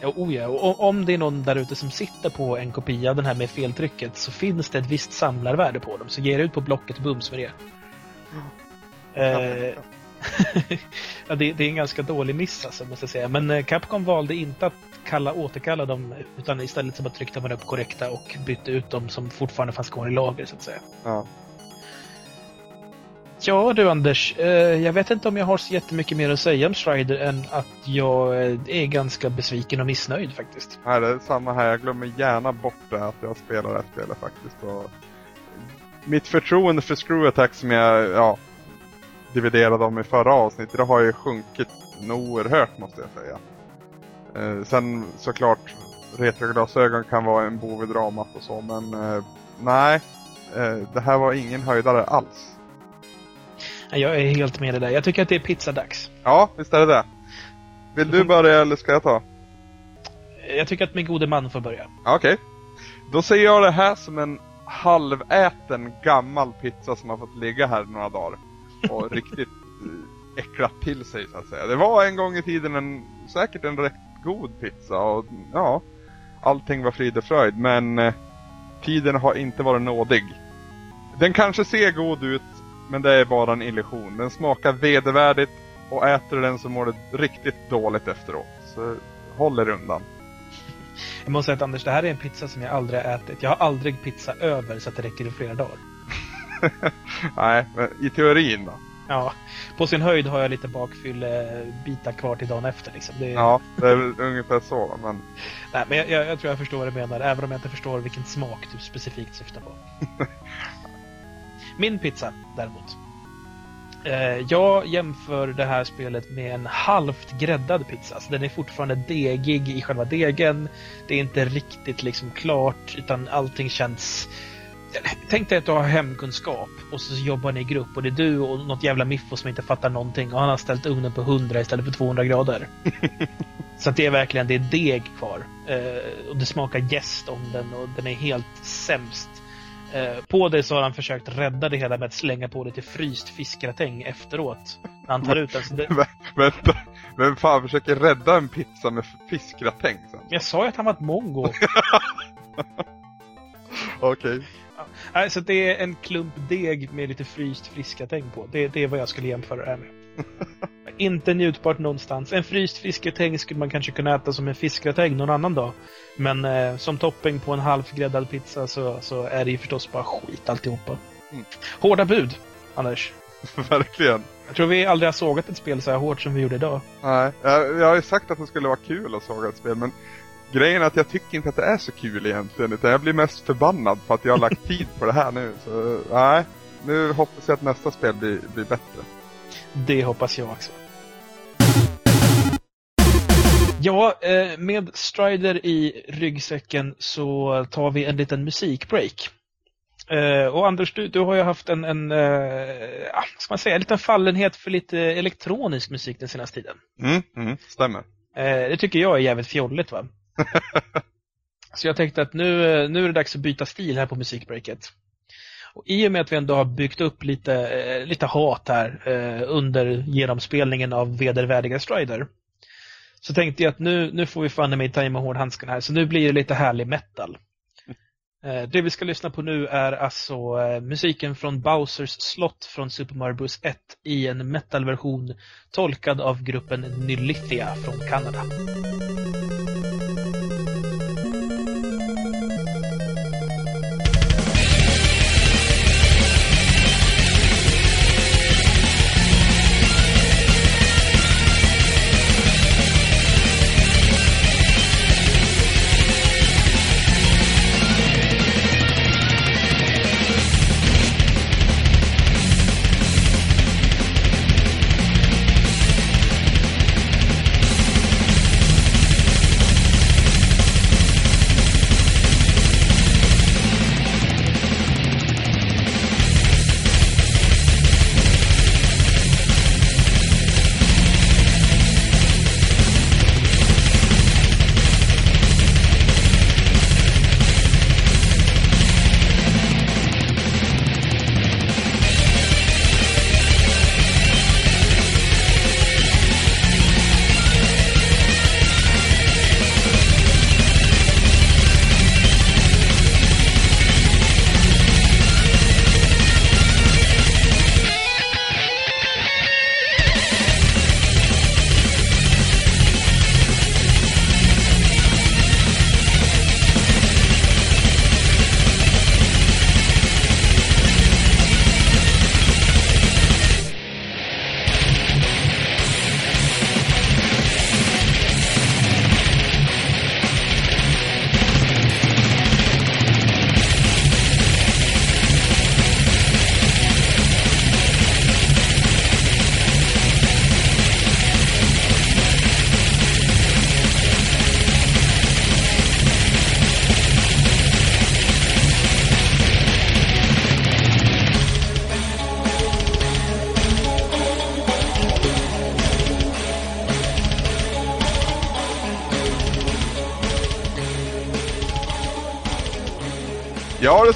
ja, oh ja, och om det är någon där ute som sitter på en kopia av den här med feltrycket så finns det ett visst samlarvärde på dem. Så ge det ut på Blocket bums med det. Eh, ja, det, det, är en ganska dålig miss alltså, måste jag säga. Men eh, Capcom valde inte att kalla, återkalla dem utan istället så bara tryckte man upp korrekta och bytte ut dem som fortfarande fanns kvar i lager så att säga. Ja. Ja du Anders, eh, jag vet inte om jag har så jättemycket mer att säga om Strider än att jag är ganska besviken och missnöjd faktiskt. Nej, det är samma här. Jag glömmer gärna bort det att jag spelar det här spelet faktiskt. Och mitt förtroende för Screw Attack som jag ja, dividerade om i förra avsnittet, det har ju sjunkit oerhört måste jag säga. Eh, sen såklart, retroglasögon kan vara en bov i dramat och så, men eh, nej. Eh, det här var ingen höjdare alls. Jag är helt med dig där. Jag tycker att det är pizzadags. Ja, visst är det det. Vill du börja eller ska jag ta? Jag tycker att min gode man får börja. Okej. Okay. Då ser jag det här som en halväten gammal pizza som har fått ligga här några dagar. Och riktigt eh, äcklat till sig så att säga. Det var en gång i tiden en, säkert en rätt god pizza och ja, allting var frid och fröjd. Men eh, tiden har inte varit nådig. Den kanske ser god ut men det är bara en illusion. Den smakar vedervärdigt och äter du den så mår du riktigt dåligt efteråt. Så håll er undan. Jag måste säga att Anders, det här är en pizza som jag aldrig har ätit. Jag har aldrig pizza över så att det räcker i flera dagar. Nej, men i teorin då? Ja, på sin höjd har jag lite bakfyllebitar kvar till dagen efter. Liksom. Det... Ja, det är ungefär så. Men... Nej, men jag, jag, jag, tror jag förstår vad du menar, även om jag inte förstår vilken smak du specifikt syftar på. Min pizza däremot. Eh, jag jämför det här spelet med en halvt gräddad pizza. Alltså den är fortfarande degig i själva degen. Det är inte riktigt liksom klart utan allting känns... Tänk dig att du har hemkunskap och så jobbar ni i grupp och det är du och något jävla miffo som inte fattar någonting och han har ställt ugnen på 100 istället för 200 grader. så att det är verkligen det är deg kvar. Eh, och det smakar jäst om den och den är helt sämst. Eh, på det så har han försökt rädda det hela med att slänga på lite fryst fiskgratäng efteråt. När han tar ut den. Så det... Vänta, vem fan försöker rädda en pizza med fiskgratäng sen? Jag sa ju att han var ett mongo. Okej. Okay. Ja, så det är en klump deg med lite fryst fiskgratäng på. Det, det är vad jag skulle jämföra det här med. Inte njutbart någonstans. En fryst fiskgratäng skulle man kanske kunna äta som en fiskgratäng någon annan dag. Men eh, som topping på en halvgräddad pizza så, så är det ju förstås bara skit alltihopa. Mm. Hårda bud, Anders. Verkligen. Jag tror vi aldrig har sågat ett spel så här hårt som vi gjorde idag. Nej, jag, jag har ju sagt att det skulle vara kul att såga ett spel, men grejen är att jag tycker inte att det är så kul egentligen. Utan jag blir mest förbannad för att jag har lagt tid på det här nu. Så nej, nu hoppas jag att nästa spel blir, blir bättre. Det hoppas jag också. Ja, eh, med Strider i ryggsäcken så tar vi en liten musikbreak. Eh, och Anders, du, du har ju haft en, en uh, ska man säga, en liten fallenhet för lite elektronisk musik den senaste tiden. Mm, mm stämmer. Det tycker jag är jävligt fjolligt va? Så jag tänkte att nu, nu är det dags att byta stil här på musikbreaket. Och I och med att vi ändå har byggt upp lite, lite hat här under genomspelningen av vedervärdiga Strider så tänkte jag att nu, nu får vi fan mig ta i med hårdhandskarna här, så nu blir det lite härlig metal. Eh, det vi ska lyssna på nu är alltså eh, musiken från Bowsers slott från Super Mario Bros 1 i en metalversion tolkad av gruppen Nylithia från Kanada.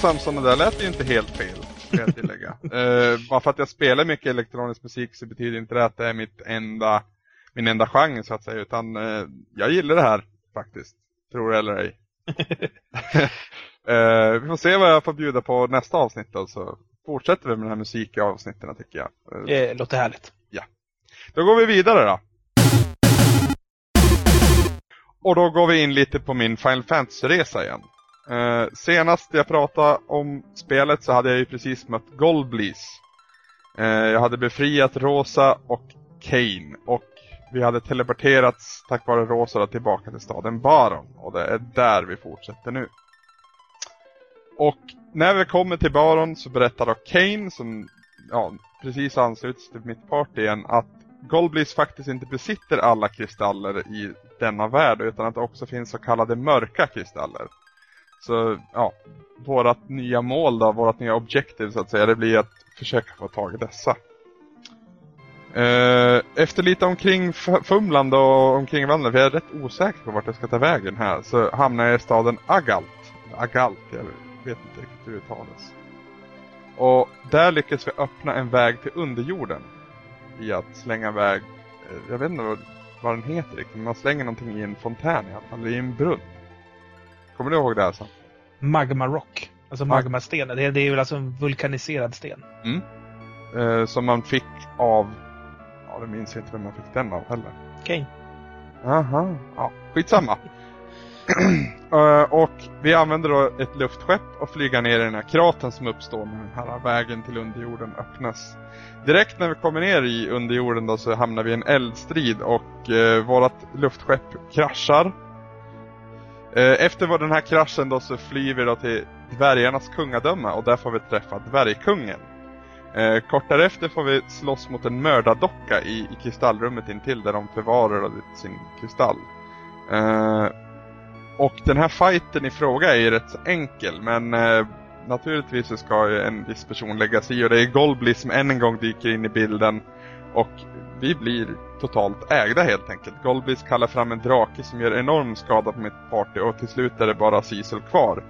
Samson, det där lät ju inte helt fel. Ska jag tillägga. uh, bara för att jag spelar mycket elektronisk musik så betyder inte det att det är mitt enda, min enda genre så att säga. Utan uh, jag gillar det här faktiskt. Tror det eller ej. uh, vi får se vad jag får bjuda på nästa avsnitt då, så fortsätter vi med den här musikavsnitten tycker jag. Det låter härligt. Ja. Då går vi vidare då. Och då går vi in lite på min Final Fantasy-resa igen. Eh, senast jag pratade om spelet så hade jag ju precis mött Goldbleeze. Eh, jag hade befriat Rosa och Kane och vi hade teleporterats tack vare Rosa tillbaka till staden Baron och det är där vi fortsätter nu. Och när vi kommer till Baron så berättar då Kane som ja, precis ansluts till mitt party igen att Golblis faktiskt inte besitter alla kristaller i denna värld utan att det också finns så kallade mörka kristaller. Så ja, vårat nya mål då, vårat nya objektiv så att säga, det blir att försöka få tag i dessa. Eh, efter lite omkring fumlande och omkring vandrande, för jag är rätt osäker på vart jag ska ta vägen här, så hamnar jag i staden Agalt. Agalt, jag vet inte riktigt hur det uttalas. Och där lyckas vi öppna en väg till underjorden. I att slänga iväg, eh, jag vet inte vad, vad den heter riktigt, men man slänger någonting i en fontän i alla fall, i en brunn. Kommer du ihåg det här sen? Magma Rock. Alltså magmasten. Det, det är väl alltså en vulkaniserad sten. Mm. Eh, som man fick av... Ja, det minns inte vem man fick den av heller. Okej. Okay. Aha. Ja, skitsamma. uh, och vi använder då ett luftskepp och flyga ner i den här kraten som uppstår när den här vägen till underjorden öppnas. Direkt när vi kommer ner i underjorden då så hamnar vi i en eldstrid och uh, vårat luftskepp kraschar. Eh, efter den här kraschen då så flyr vi då till dvärgarnas kungadöme och där får vi träffa dvärgkungen. Eh, kort därefter får vi slåss mot en mördardocka i, i kristallrummet intill där de förvarar sin kristall. Eh, och den här fighten i fråga är ju rätt så enkel men eh, naturligtvis så ska ju en viss person lägga sig i och det är Golbly som än en gång dyker in i bilden och vi blir totalt ägda helt enkelt. Golblis kallar fram en drake som gör enorm skada på mitt party och till slut är det bara Cecil kvar.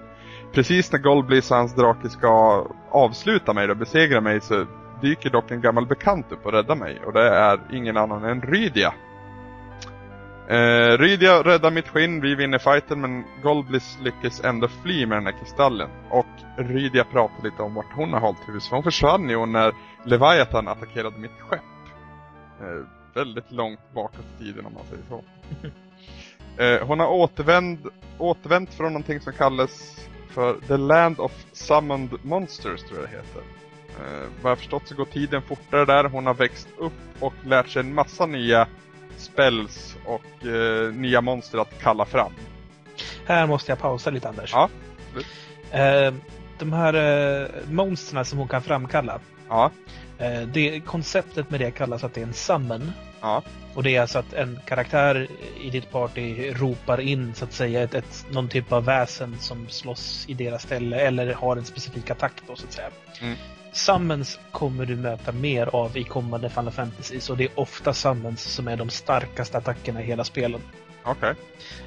Precis när Golblis och hans drake ska avsluta mig och besegra mig så dyker dock en gammal bekant upp och räddar mig och det är ingen annan än Rydia. Eh, Rydia räddar mitt skinn, vi vinner fighten men Golblis lyckas ändå fly med den här kristallen. Och Rydia pratar lite om vart hon har hållit hus. För hon försvann ju när Leviathan attackerade mitt skepp. Eh, väldigt långt bakåt i tiden om man säger så. eh, hon har återvänt, återvänt från någonting som kallas för The Land of Summoned Monsters tror jag det heter. Eh, vad jag förstått så går tiden fortare där. Hon har växt upp och lärt sig en massa nya spells och eh, nya monster att kalla fram. Här måste jag pausa lite Anders. Ja, eh, De här eh, monstren som hon kan framkalla. Ja. Eh, det, konceptet med det kallas att det är en summon. Ja. Och det är alltså att en karaktär i ditt party ropar in så att säga ett, ett, någon typ av väsen som slåss i deras ställe eller har en specifik attack då så att säga. Mm. Summons kommer du möta mer av i kommande Final Fantasy så det är ofta summons som är de starkaste attackerna i hela spelet. Okej.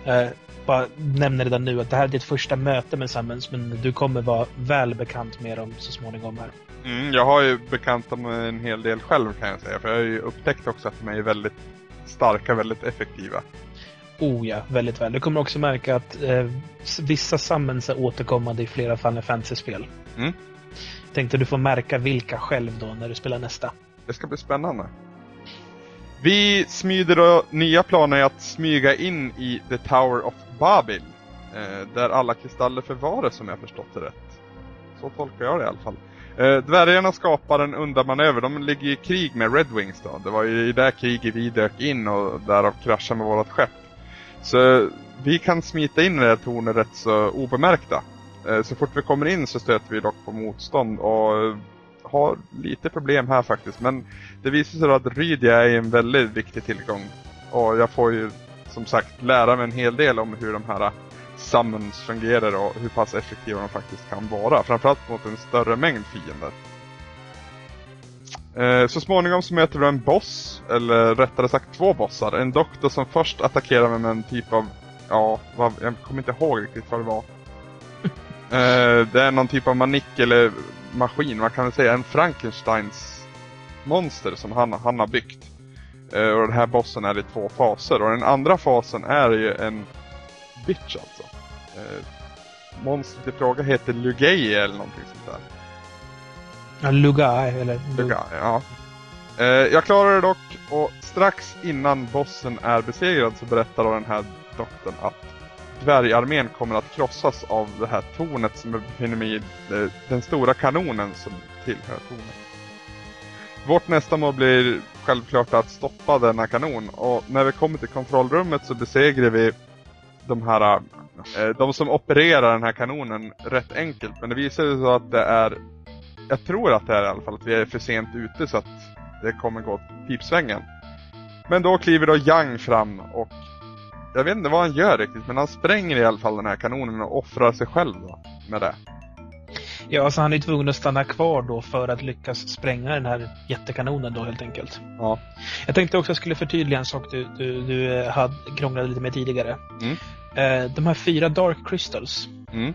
Okay. Eh, bara nämner redan nu att det här är ditt första möte med summons men du kommer vara väl bekant med dem så småningom här. Mm, jag har ju bekantat mig en hel del själv kan jag säga för jag har ju upptäckt också att de är väldigt starka, väldigt effektiva. Oh ja, väldigt väl. Du kommer också märka att eh, vissa summons är återkommande i flera Final Fantasy-spel. Mm. Tänkte du får märka vilka själv då när du spelar nästa. Det ska bli spännande. Vi smyger då nya planer att smyga in i The Tower of Babil. Eh, där alla kristaller förvaras om jag förstått det rätt. Så tolkar jag det i alla fall. Eh, dvärgarna skapar en undanmanöver. De ligger i krig med Red Wings då. Det var ju i det kriget vi dök in och därav kraschade med vårt skepp. Så vi kan smita in i det här tornet rätt så obemärkta. Eh, så fort vi kommer in så stöter vi dock på motstånd och har lite problem här faktiskt. Men det visar sig att Rydia är en väldigt viktig tillgång. Och jag får ju som sagt lära mig en hel del om hur de här summons fungerar och hur pass effektiva de faktiskt kan vara. Framförallt mot en större mängd fiender. Eh, så småningom så möter vi en boss, eller rättare sagt två bossar. En doktor som först attackerar mig med en typ av, ja, vad, jag kommer inte ihåg riktigt vad det var. eh, det är någon typ av manik eller maskin, man kan väl säga en Frankensteins monster som han, han har byggt. Eh, och den här bossen är i två faser och den andra fasen är ju en bitch alltså. Eh, monstret i fråga heter Lugay eller någonting sånt där. Ja, Lugai eller... Lugai, ja. Eh, jag klarar det dock och strax innan bossen är besegrad så berättar då den här doktorn att dvärgarmén kommer att krossas av det här tornet som befinner mig i eh, den stora kanonen som tillhör tornet. Vårt nästa mål blir självklart att stoppa denna kanon och när vi kommer till kontrollrummet så besegrar vi de här eh, de som opererar den här kanonen rätt enkelt. Men det visar sig så att det är jag tror att det är i alla fall att vi är för sent ute så att det kommer gå typ pipsvängen. Men då kliver då Yang fram och jag vet inte vad han gör riktigt men han spränger i alla fall den här kanonen och offrar sig själv då med det. Ja, alltså han är tvungen att stanna kvar då för att lyckas spränga den här jättekanonen då helt enkelt. Ja. Jag tänkte också att jag skulle förtydliga en sak du, du, du eh, hade krånglade lite med tidigare. Mm. Eh, de här fyra Dark Crystals. Mm.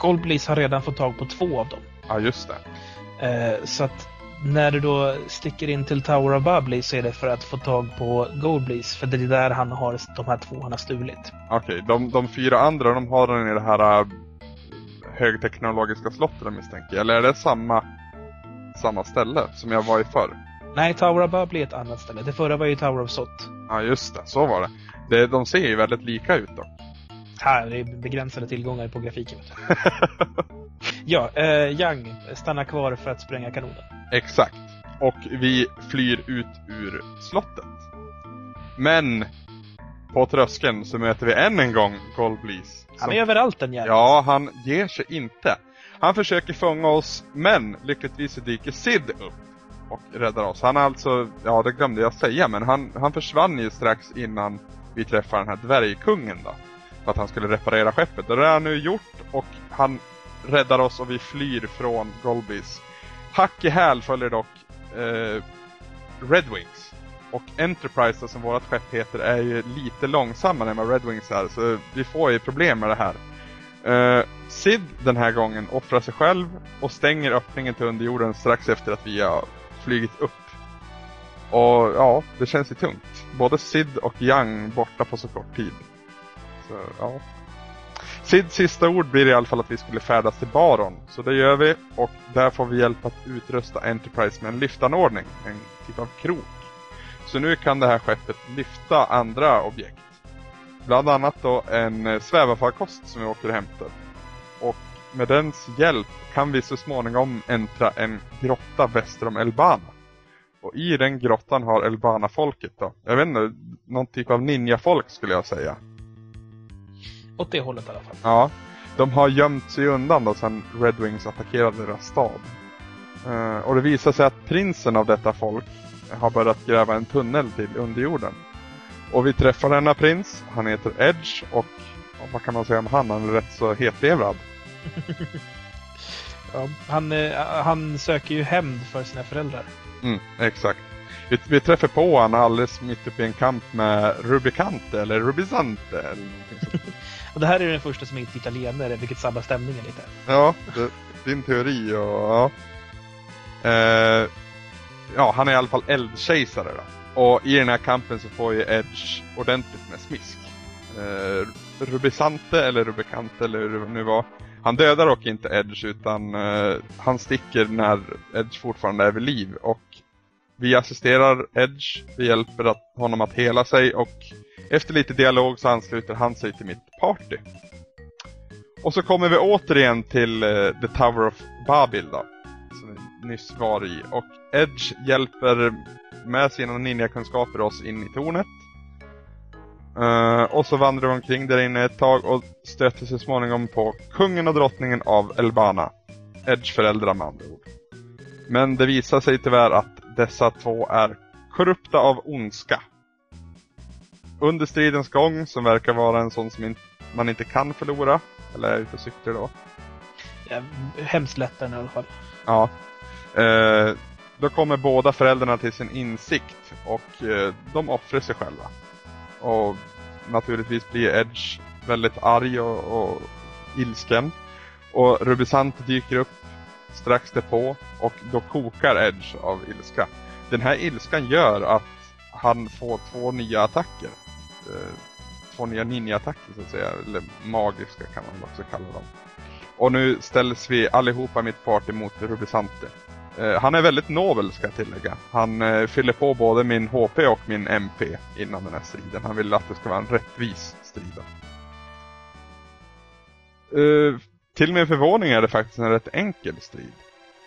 Goldbleeze har redan fått tag på två av dem. Ja, just det. Eh, så att när du då sticker in till Tower of Bubbly så är det för att få tag på Goldbleeze. För det är där han har de här två han har stulit. Okej, de, de fyra andra de har den i det här äh, högteknologiska slottet misstänker jag. Eller är det samma, samma ställe som jag var i förr? Nej, Tower of Bubbly är ett annat ställe. Det förra var ju Tower of Sot. Ja, just det. Så var det. det de ser ju väldigt lika ut dock. Här det är begränsade tillgångar på grafiken. ja, eh, Young stannar kvar för att spränga kanonen. Exakt. Och vi flyr ut ur slottet. Men på tröskeln så möter vi än en gång Goldbleeze. Han är överallt den jäveln. Ja, han ger sig inte. Han försöker fånga oss, men lyckligtvis så dyker Sid upp och räddar oss. Han är alltså, ja det glömde jag säga, men han, han försvann ju strax innan vi träffar den här dvärgkungen då. För att han skulle reparera skeppet. Och det har han nu gjort och han räddar oss och vi flyr från Golbis. Hack i häl följer dock eh, Red Wings. Och Enterprise då, som vårt skepp heter är ju lite långsammare än vad Red Wings är. Så vi får ju problem med det här. Eh, Sid den här gången offrar sig själv och stänger öppningen till underjorden strax efter att vi har flygit upp. Och ja, det känns ju tungt. Både Sid och Young borta på så kort tid. Så ja. Sids sista ord blir i alla fall att vi skulle färdas till Baron. Så det gör vi och där får vi hjälp att utrusta Enterprise med en lyftanordning. En typ av krok. Så nu kan det här skeppet lyfta andra objekt. Bland annat då en eh, svävarfarkost som vi åker och hämtar. Och med dens hjälp kan vi så småningom äntra en grotta väster om Elbana. Och i den grottan har Elbana-folket då, jag vet inte, någon typ av ninja-folk skulle jag säga. Åt det hållet i alla fall. Ja, de har gömt sig undan då sedan Red Wings attackerade deras stad. Eh, och det visar sig att prinsen av detta folk har börjat gräva en tunnel till underjorden. Och vi träffar denna prins, han heter Edge och vad kan man säga om han? Han är rätt så hetlevrad. Ja, han, eh, han söker ju hämnd för sina föräldrar. Mm, exakt. Vi, vi träffar på honom alldeles mitt uppe i en kamp med Rubicante eller Rubisante eller någonting sånt. Och det här är den första som är italienare, vilket sabbar stämningen lite. Ja, det, din teori och ja. Eh, ja, han är i alla fall eldkejsare då. Och i den här kampen så får ju Edge ordentligt med smisk. Eh, Rubisante eller Rubicante eller hur det nu var. Han dödar dock inte Edge utan eh, han sticker när Edge fortfarande är vid liv. Och vi assisterar Edge, vi hjälper att, honom att hela sig och efter lite dialog så ansluter han sig till mitt party. Och så kommer vi återigen till uh, The Tower of Babil då. Som vi nyss var i. Och Edge hjälper med sina ninja-kunskaper oss in i tornet. Uh, och så vandrar vi omkring där inne ett tag och stöter så småningom på kungen och drottningen av Elbana. Edge föräldrar med andra ord. Men det visar sig tyvärr att dessa två är korrupta av ondska. Under stridens gång, som verkar vara en sån som in man inte kan förlora, eller är ute och cyklar då. Ja, hemskt lättare i alla fall. Ja. Eh, då kommer båda föräldrarna till sin insikt och eh, de offrar sig själva. Och naturligtvis blir Edge väldigt arg och, och ilsken. Och Rubisant dyker upp strax därpå och då kokar Edge av ilska. Den här ilskan gör att han får två nya attacker. Eh, två nya ninja-attacker så att säga, eller magiska kan man också kalla dem. Och nu ställs vi allihopa i mitt party mot Rubisante. Eh, han är väldigt nobel ska jag tillägga. Han eh, fyller på både min HP och min MP innan den här striden. Han vill att det ska vara en rättvis strid. Eh, till min förvåning är det faktiskt en rätt enkel strid.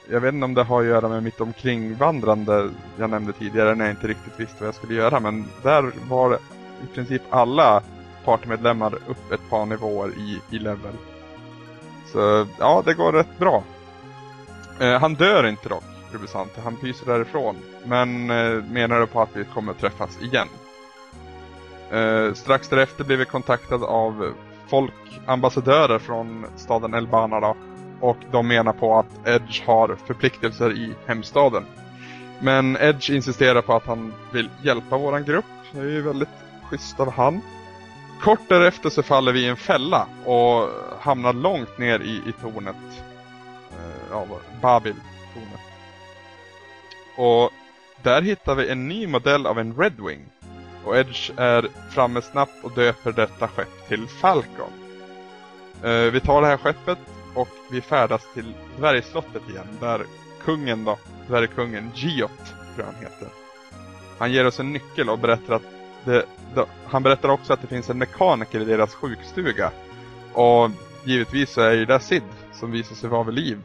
Jag vet inte om det har att göra med mitt omkringvandrande jag nämnde tidigare när jag inte riktigt visste vad jag skulle göra. Men där var i princip alla partymedlemmar upp ett par nivåer i, i level. Så ja, det går rätt bra. Eh, han dör inte dock, Rubisante. Han pyser därifrån. Men eh, menar på att vi kommer träffas igen. Eh, strax därefter blir vi kontaktade av folkambassadörer från staden Elbana då, och de menar på att Edge har förpliktelser i hemstaden. Men Edge insisterar på att han vill hjälpa våran grupp. Det är ju väldigt schysst av han. Kort därefter så faller vi i en fälla och hamnar långt ner i, i tornet. Eh, Babil-tornet. Och där hittar vi en ny modell av en Redwing. Och Edge är framme snabbt och döper detta skepp till Falcon. Eh, vi tar det här skeppet och vi färdas till dvärgslottet igen där kungen då, dvärgkungen Giot tror jag han heter. Han ger oss en nyckel och berättar att det, det, han berättar också att det finns en mekaniker i deras sjukstuga. Och givetvis så är ju det Sid som visar sig vara vid liv.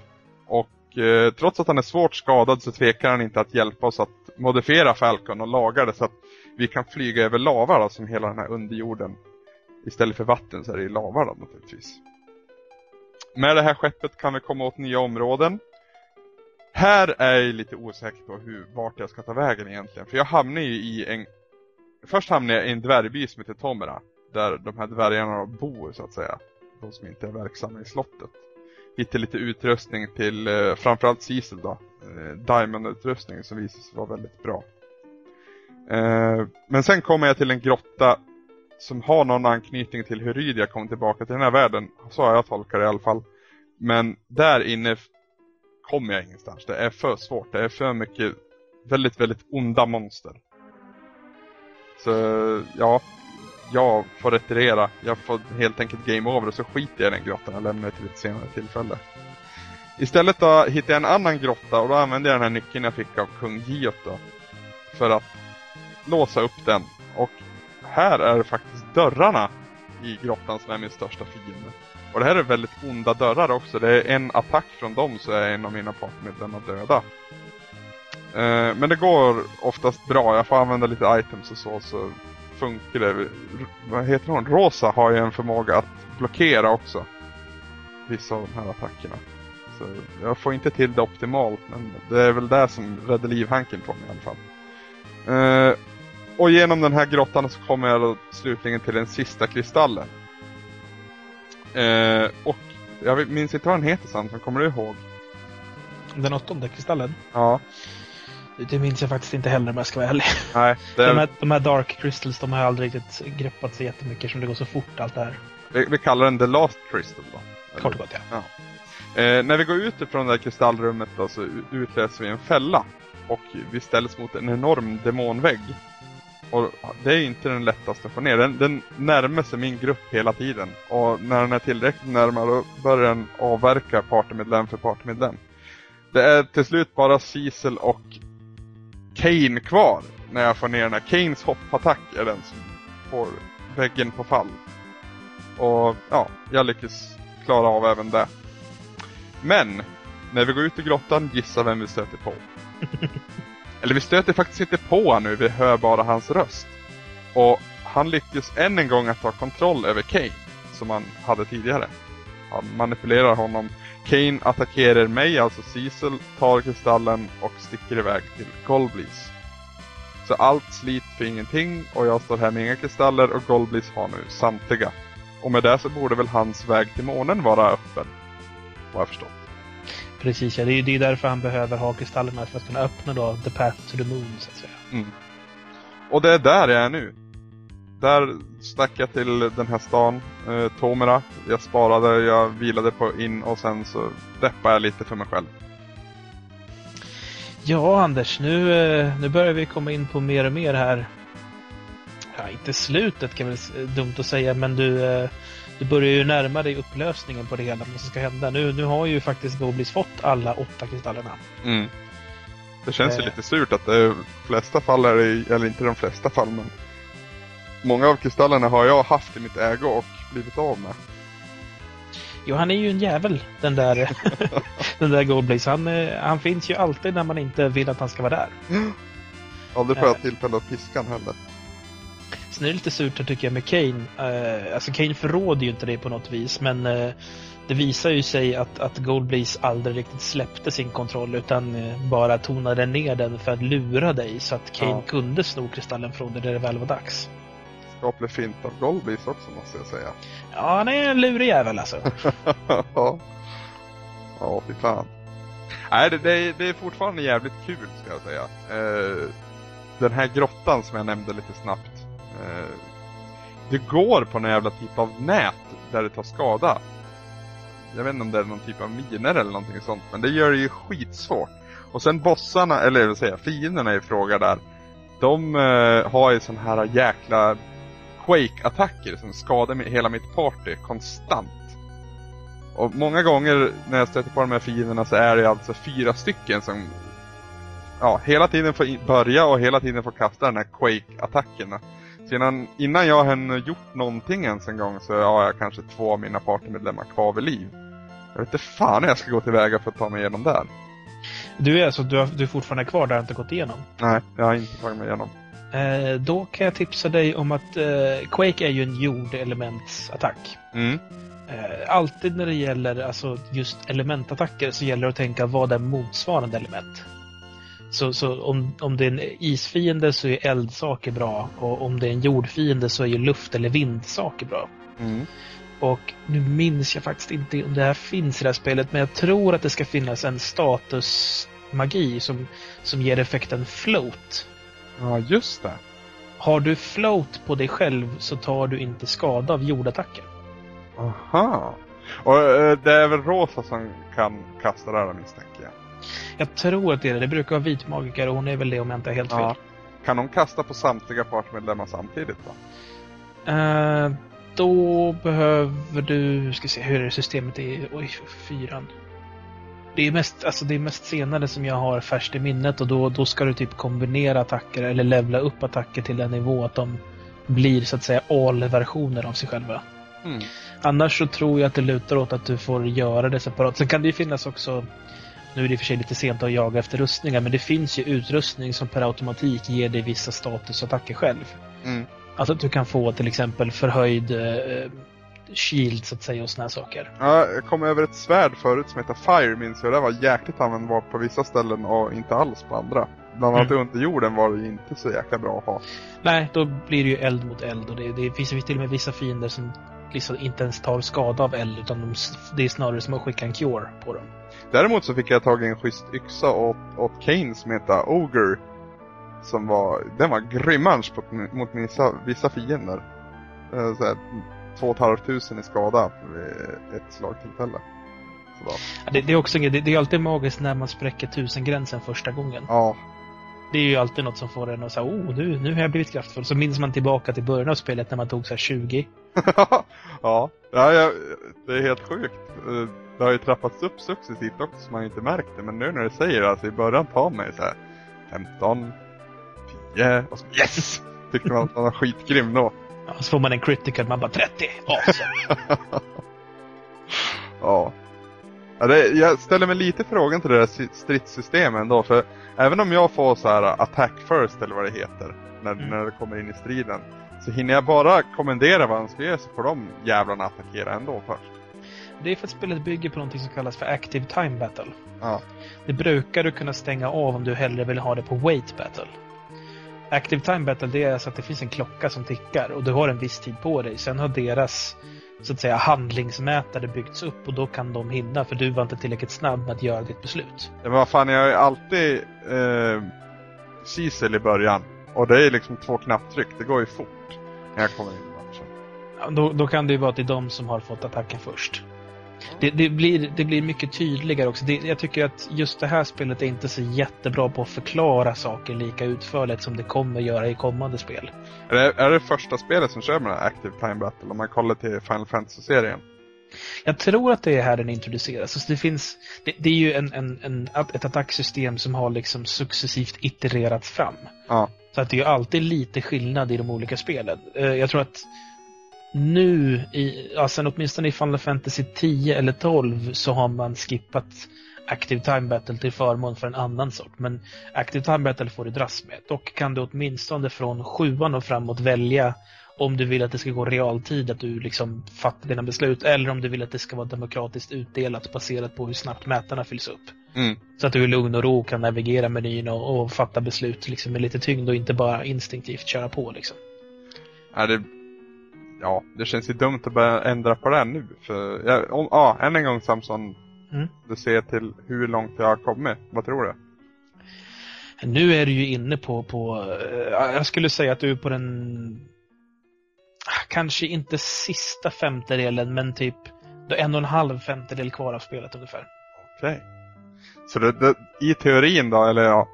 Och eh, trots att han är svårt skadad så tvekar han inte att hjälpa oss att modifiera Falcon och laga det så att vi kan flyga över lava då, som hela den här underjorden. Istället för vatten så är det lava då, naturligtvis. Med det här skeppet kan vi komma åt nya områden. Här är jag lite osäker på hur, vart jag ska ta vägen egentligen. För jag hamnar ju i en... Först hamnar jag i en dvärgby som heter Tomera. Där de här dvärgarna bor så att säga. De som inte är verksamma i slottet. Hittar lite utrustning till eh, framförallt Cecil då. Eh, Diamond-utrustning som visade sig vara väldigt bra. Eh, men sen kommer jag till en grotta som har någon anknytning till hur Rydia kom tillbaka till den här världen. Så har jag tolkat det i alla fall. Men där inne kommer jag ingenstans. Det är för svårt. Det är för mycket väldigt, väldigt onda monster. Så ja, jag får retirera. Jag får helt enkelt game over och så skiter jag i den grottan och lämnar till ett senare tillfälle. Istället då hittar jag en annan grotta och då använder jag den här nyckeln jag fick av kung Giot då. För att låsa upp den. Och här är det faktiskt dörrarna i grottan som är min största fiende. Och det här är väldigt onda dörrar också. Det är en attack från dem så är en av mina partner döda. Eh, men det går oftast bra. Jag får använda lite items och så så funkar det. Vad heter hon? Rosa har ju en förmåga att blockera också. Vissa av de här attackerna. Så jag får inte till det optimalt men det är väl det som räddar livhanken på mig i alla fall. Eh, och genom den här grottan så kommer jag då slutligen till den sista kristallen. Eh, och jag minns inte vad den heter Samson, kommer du ihåg? Den åttonde kristallen? Ja. Det minns jag faktiskt inte heller om jag ska vara ärlig. Nej, det de, här, de här Dark Crystals de har aldrig riktigt greppat sig jättemycket som det går så fort allt det här. Vi, vi kallar den The Last Crystal då. Kort och gott ja. ja. Eh, när vi går ut ifrån det här kristallrummet då, så utlöser vi en fälla. Och vi ställs mot en enorm demonvägg. Och det är inte den lättaste att få ner. Den, den närmar sig min grupp hela tiden. Och när den är tillräckligt närmare då börjar den avverka partymedlem för partymedlem. Det är till slut bara Cecil och Kane kvar när jag får ner den här. Kanes hoppattack är den som får väggen på fall. Och ja, jag lyckas klara av även det. Men, när vi går ut i grottan, gissa vem vi stöter på. Eller vi stöter faktiskt inte på honom nu, vi hör bara hans röst. Och han lyckas än en gång att ta kontroll över Kane, som han hade tidigare. Han manipulerar honom. Kane attackerar mig, alltså Cecil, tar kristallen och sticker iväg till Goldbleeze. Så allt slit för ingenting och jag står här med inga kristaller och Goldbleeze har nu samtliga. Och med det så borde väl hans väg till månen vara öppen. Vad jag förstått. Precis, ja. Det är ju därför han behöver ha kristallerna för att kunna öppna då the path to the moon, så att säga. Mm. Och det är där jag är nu. Där stack jag till den här stan, eh, Tomera. Jag sparade, jag vilade på in och sen så deppade jag lite för mig själv. Ja, Anders, nu, eh, nu börjar vi komma in på mer och mer här. Ja, inte slutet kan väl dumt att säga, men du, eh, du börjar ju närma dig upplösningen på det hela, vad som ska hända. Nu, nu har ju faktiskt Goblins fått alla åtta kristallerna. Mm. Det känns ju lite surt att det flesta fall är det, eller inte de flesta fall, men många av kristallerna har jag haft i mitt ägo och blivit av med. Jo, han är ju en jävel, den där, den där Goldblaze. Han, eh, han finns ju alltid när man inte vill att han ska vara där. Aldrig får jag tillfälle att piska han heller. Sen är det lite surt tycker jag med Kane. Uh, alltså Kane förråder ju inte det på något vis, men uh, det visar ju sig att, att Goldblaze aldrig riktigt släppte sin kontroll utan eh, bara tonade ner den för att lura dig så att Kane Ja. kunde sno kristallen från dig när det väl var dags. Skaplig fint av Goldbeast också måste jag säga. Ja, han är en lurig jävel alltså. ja. Ja, fy fan. Nej, det, det, är, det är fortfarande jävligt kul ska jag säga. Eh, den här grottan som jag nämnde lite snabbt. Eh, det går på någon jävla typ av nät där det tar skada. Jag vet inte om det är någon typ av miner eller någonting sånt, men det gör det ju skitsvårt. Och sen bossarna, eller vad säger jag, fienderna i fråga där. De eh, har ju sån här jäkla Quake-attacker som skadar hela mitt party konstant. Och många gånger när jag stöter på de här fienderna så är det alltså fyra stycken som ja, hela tiden får börja och hela tiden får kasta den här Quake-attackerna. Så innan, innan jag har gjort någonting ens en gång så har jag kanske två av mina partymedlemmar kvar vid liv. Jag vet inte fan hur jag ska gå tillväga för att ta mig igenom där. Du är alltså du, har, du är fortfarande kvar där och inte gått igenom. Nej, jag har inte tagit mig igenom. Eh, då kan jag tipsa dig om att eh, Quake är ju en jordelementsattack. Mm. Eh, alltid när det gäller alltså, just elementattacker så gäller det att tänka vad är motsvarande element. Så, så om, om det är en isfiende så är eldsaker bra och om det är en jordfiende så är ju luft eller vindsaker bra. Mm. Och nu minns jag faktiskt inte om det här finns i det här spelet men jag tror att det ska finnas en statusmagi som, som ger effekten float. Ja, just det. Har du float på dig själv så tar du inte skada av jordattacker. Aha. Och eh, det är väl Rosa som kan kasta det här misstänker jag. Jag tror att det är det. Det brukar vara vitmagiker och hon är väl det om jag inte är helt fel. Ja. Kan hon kasta på samtliga partmedlemmar samtidigt då? Eh, då behöver du, ska se hur är det systemet är, oj, fyran. Det är mest, alltså det är mest senare som jag har färskt i minnet och då, då ska du typ kombinera attacker eller levla upp attacker till en nivå att de blir så att säga all-versioner av sig själva. Mm. Annars så tror jag att det lutar åt att du får göra det separat. Sen kan det ju finnas också, nu är det i och för sig lite sent att jaga efter rustningar, men det finns ju utrustning som per automatik ger dig vissa statusattacker själv. Mm. Alltså att du kan få till exempel förhöjd eh, shield så att säga och såna här saker. Ja, jag kom över ett svärd förut som heter Fire minns jag. Det var jäkligt användbart på vissa ställen och inte alls på andra. Bland annat Mm. under jorden var det inte så jäkla bra att ha. Nej, då blir det ju eld mot eld och det, det finns ju till och med vissa fiender som liksom inte ens tar skada av eld utan de, det är snarare som att skicka en cure på dem. Däremot så fick jag tag i en schysst yxa åt, åt Kane som heter Ogre. Som var, den var grymmans mot, mot vissa, vissa fiender. Eh, Så här, två och ett halvt tusen i skada vid ett slagtillfälle. Ja, Det, det är också inget- det, det är alltid magiskt när man spräcker tusengränsen första gången. ja, Det är ju alltid något som får en att säga oh nu, nu har jag blivit kraftfull. Så minns man tillbaka till början av spelet när man tog så här 20. ja, ja det är helt sjukt. Eh, Det har ju trappats upp successivt också så man har ju inte märkt det. Men nu när du säger det, alltså i början tar mig så här 15, 10 och så yes! Tyckte man att man var skitgrym då. Ja, så får man en critical, man bara 30! Awesome. Ja. ja det, jag ställer mig lite frågan till det där sy- stridssystemet ändå. För även om jag får så här attack first eller vad det heter. När, Mm. när det kommer in i striden. Så hinner jag bara kommendera vad han ska göra så får de jävlarna attackera ändå först. Det är för att spelet bygger på något som kallas för Active Time Battle. Ja. Det brukar du kunna stänga av om du hellre vill ha det på Wait Battle. Active Time Battle det är alltså att det finns en klocka som tickar och du har en viss tid på dig. Sen har deras så att säga handlingsmätare byggts upp och då kan de hinna för du var inte tillräckligt snabb med att göra ditt beslut. Ja, men vad fan, jag har ju alltid eh, Cecil i början. Och det är liksom två knapptryck, det går ju fort. När jag kommer in i matchen. Ja, Då, då kan det ju vara att det är de som har fått attacken först. Det, det, blir, det blir mycket tydligare också. Det, jag tycker att just det här spelet är inte så jättebra på att förklara saker lika utförligt som det kommer göra i kommande spel. Är det, är det första spelet som kör med Active Time Battle? Om man kollar till Final Fantasy-serien. Jag tror att det är här den introduceras. Alltså det, finns, det, det är ju en, en, en, ett attacksystem som har liksom successivt itererats fram. Ja. Så att det är ju alltid lite skillnad i de olika spelen. Eh, Jag tror att nu, i, ja, sen åtminstone i Final Fantasy 10 eller 12 så har man skippat Active Time Battle till förmån för en annan sort. Men Active Time Battle får du dras med. Dock kan du åtminstone från sjuan och framåt välja om du vill att det ska gå realtid, att du liksom fattar dina beslut, eller om du vill att det ska vara demokratiskt utdelat baserat på hur snabbt mätarna fylls upp. Mm. Så att du i lugn och ro kan navigera menyn och, och fatta beslut liksom, med lite tyngd och inte bara instinktivt köra på. Liksom. Är det... Ja, det känns ju dumt att börja ändra på det nu. För, ja, om, ja, än en gång Samson. Mm. Du ser till hur långt jag har kommit. Vad tror du? Nu är du ju inne på, på eh, jag skulle säga att du är på den kanske inte sista femtedelen, men typ du har en och en halv femtedel kvar av spelet ungefär. Okej. Så det, det, i teorin då, eller ja,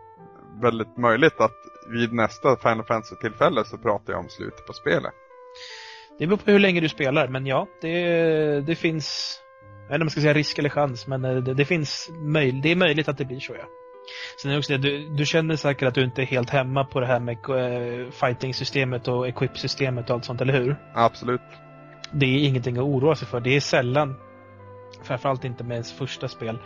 väldigt möjligt att vid nästa Final Fantasy-tillfälle så pratar jag om slutet på spelet. Det beror på hur länge du spelar, men ja, det, det finns, jag vet inte om man ska säga risk eller chans, men eh, det, det finns möj, det är möjligt att det blir så ja. Sen är det också det, du, du känner säkert att du inte är helt hemma på det här med uh, fighting-systemet och equip-systemet och allt sånt, eller hur? Absolut. Det är ingenting att oroa sig för. Det är sällan, framförallt inte med ens första spel,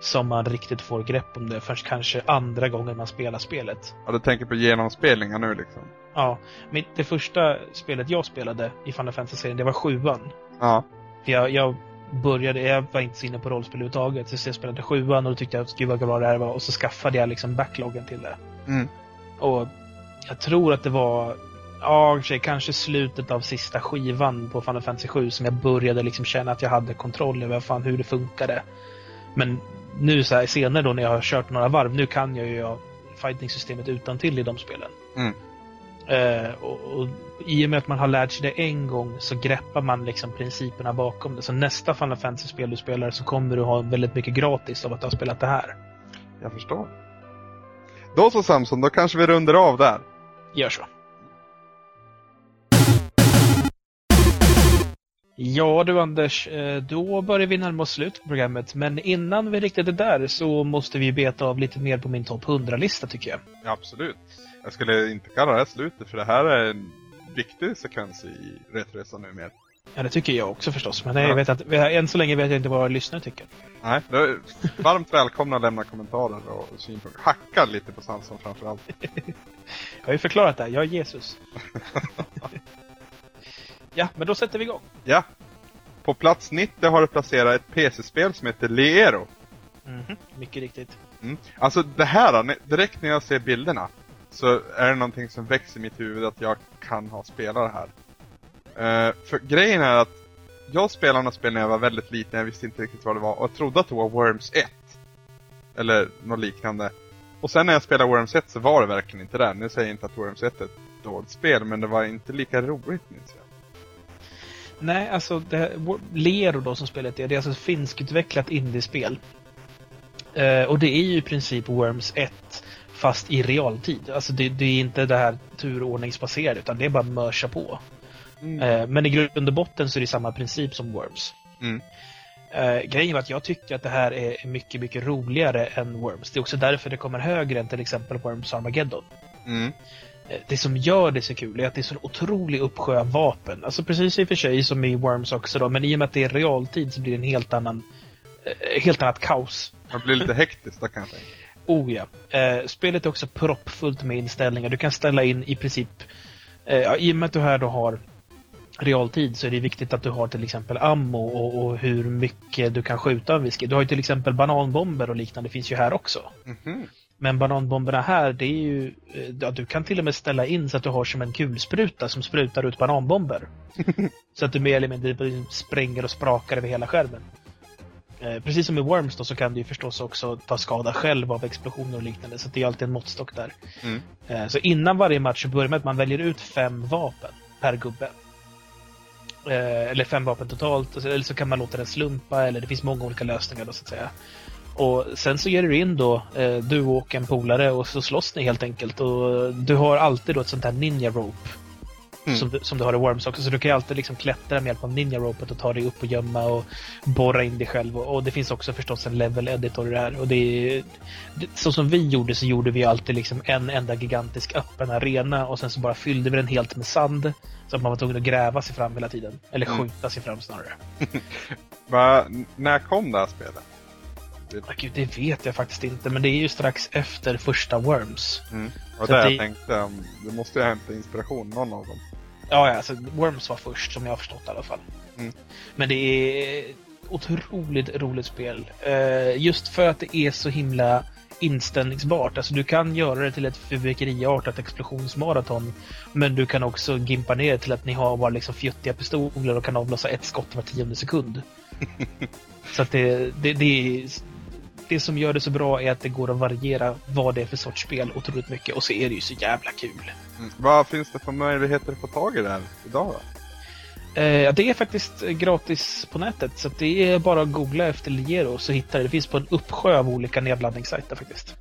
som man riktigt får grepp om det först kanske andra gången man spelar spelet. Ja, du tänker på genomspelningar nu liksom? Ja, men det första spelet jag spelade i Final Fantasy-serien, det var sjuan. Ja. För jag, jag började, jag var inte så inne på rollspel överhuvudtaget, så jag spelade sjuan och då tyckte jag att gud vad bra det här var och så skaffade jag liksom backloggen till det. Mm. Och jag tror att det var, ja kanske slutet av sista skivan på Final Fantasy 7 som jag började liksom känna att jag hade kontroll över fan hur det funkade. Men nu så här, senare då när jag har kört några varv, nu kan jag ju fighting-systemet utan till i de spelen. Mm. Eh, och, och I och med att man har lärt sig det en gång så greppar man liksom principerna bakom det. Så nästa Final Fantasy-spel du spelar så kommer du ha väldigt mycket gratis av att du har spelat det här. Jag förstår. Då så Samson, då kanske vi runder av där. Gör så. Ja du Anders, eh, då börjar vi närma oss slut på programmet. Men innan vi riktigt är där så måste vi beta av lite mer på min topp 100-lista tycker jag. Ja, absolut. Jag skulle inte kalla det här slutet för det här är en viktig sekvens i Retresan numera. Ja, det tycker jag också förstås. Men Ja. jag vet att, än så länge vet jag inte vad lyssnare tycker. Nej, är varmt välkomna att lämna kommentarer och synpunkter. Hacka lite på Samson framförallt. Jag har ju förklarat det här, jag är Jesus. ja, men då sätter vi igång. Ja. På plats 90 har du placerat ett PC-spel som heter Liero. Mhm, Mycket riktigt. Mm. Alltså det här, direkt när jag ser bilderna så är det någonting som växer i mitt huvud att jag kan ha spelat det här. Eh, för grejen är att jag spelade något spel när jag var väldigt liten, jag visste inte riktigt vad det var och jag trodde att det var Worms 1. Eller något liknande. Och sen när jag spelade Worms 1 så var det verkligen inte det. Nu säger jag inte att Worms 1 är ett dåligt spel, men det var inte lika roligt minns jag. Nej, alltså det, vår- Lero då som spelet är, det är alltså ett finskutvecklat indiespel. Eh, och det är ju i princip Worms 1 fast i realtid. Alltså det, det är inte det här turordningsbaserade utan det är bara mörsa på. Eh, men i grund och botten så är det samma princip som Worms. Mm. Eh, grejen var att jag tycker att det här är mycket, mycket roligare än Worms. Det är också därför det kommer högre än till exempel Worms Armageddon. Mm. Eh, Det som gör det så kul är att det är så otrolig uppsjö av vapen. Alltså precis i och för sig som i Worms också då, men i och med att det är realtid så blir det en helt annan eh, helt annat kaos. Det blir lite hektiskt där kan jag tänka. Oh ja. Eh, spelet är också proppfullt med inställningar. Du kan ställa in i princip, eh, i och med att du här då har realtid så är det viktigt att du har till exempel ammo och, och hur mycket du kan skjuta av whisky. Du har ju till exempel bananbomber och liknande finns ju här också. Mhm. Men bananbomberna här, det är ju... eh, Ja, du kan till och med ställa in så att du har som en kulspruta som sprutar ut bananbomber. så att du mer eller mindre bara spränger och sprakar över hela skärmen. Eh, precis som i Worms då så kan du ju förstås också ta skada själv av explosioner och liknande, så det är alltid en måttstock där. Mm. Eh, så innan varje match så börjar det med att man väljer ut fem vapen per gubbe. Eh, eller fem vapen totalt, eller så kan man låta den slumpa, eller det finns många olika lösningar då så att säga. Och sen så ger du in då, eh, du och en polare och så slåss ni helt enkelt. Och du har alltid då ett sånt här ninja rope. Mm. Som, du, som du har i Worms också, så du kan ju alltid liksom klättra med hjälp av ninja ropet och ta dig upp och gömma och borra in dig själv. Och, och det finns också förstås en level editor i det här. Och det är, det, så som vi gjorde så gjorde vi alltid liksom en enda gigantisk öppen arena och sen så bara fyllde vi den helt med sand. Så att man var tvungen att gräva sig fram hela tiden. Eller Mm. skjuta sig fram snarare. Va, när kom det här spelet? Typ. Ah, Gud, det vet jag faktiskt inte, men det är ju strax efter första Worms. Mm. Och där det- jag tänkte, um, det måste ju ha hämtat inspiration, någon av dem. Ja, ja, alltså Worms var först, som jag har förstått i alla fall. Mm. Men det är otroligt roligt spel. Eh, just för att det är så himla inställningsbart. Alltså du kan göra det till ett fyrverkeriartat explosionsmaraton. Men du kan också gimpa ner det till att ni har bara liksom fjuttiga pistoler och kan avlossa ett skott var tionde sekund. så att det, det, det, är, det som gör det så bra är att det går att variera vad det är för sorts spel otroligt mycket. Och så är det ju så jävla kul. Mm. Vad finns det för möjligheter att få tag i det här idag då? Eh, det är faktiskt gratis på nätet, så det är bara att googla efter Ligero så hittar du. Det finns på en uppsjö av olika nedladdningssajter faktiskt.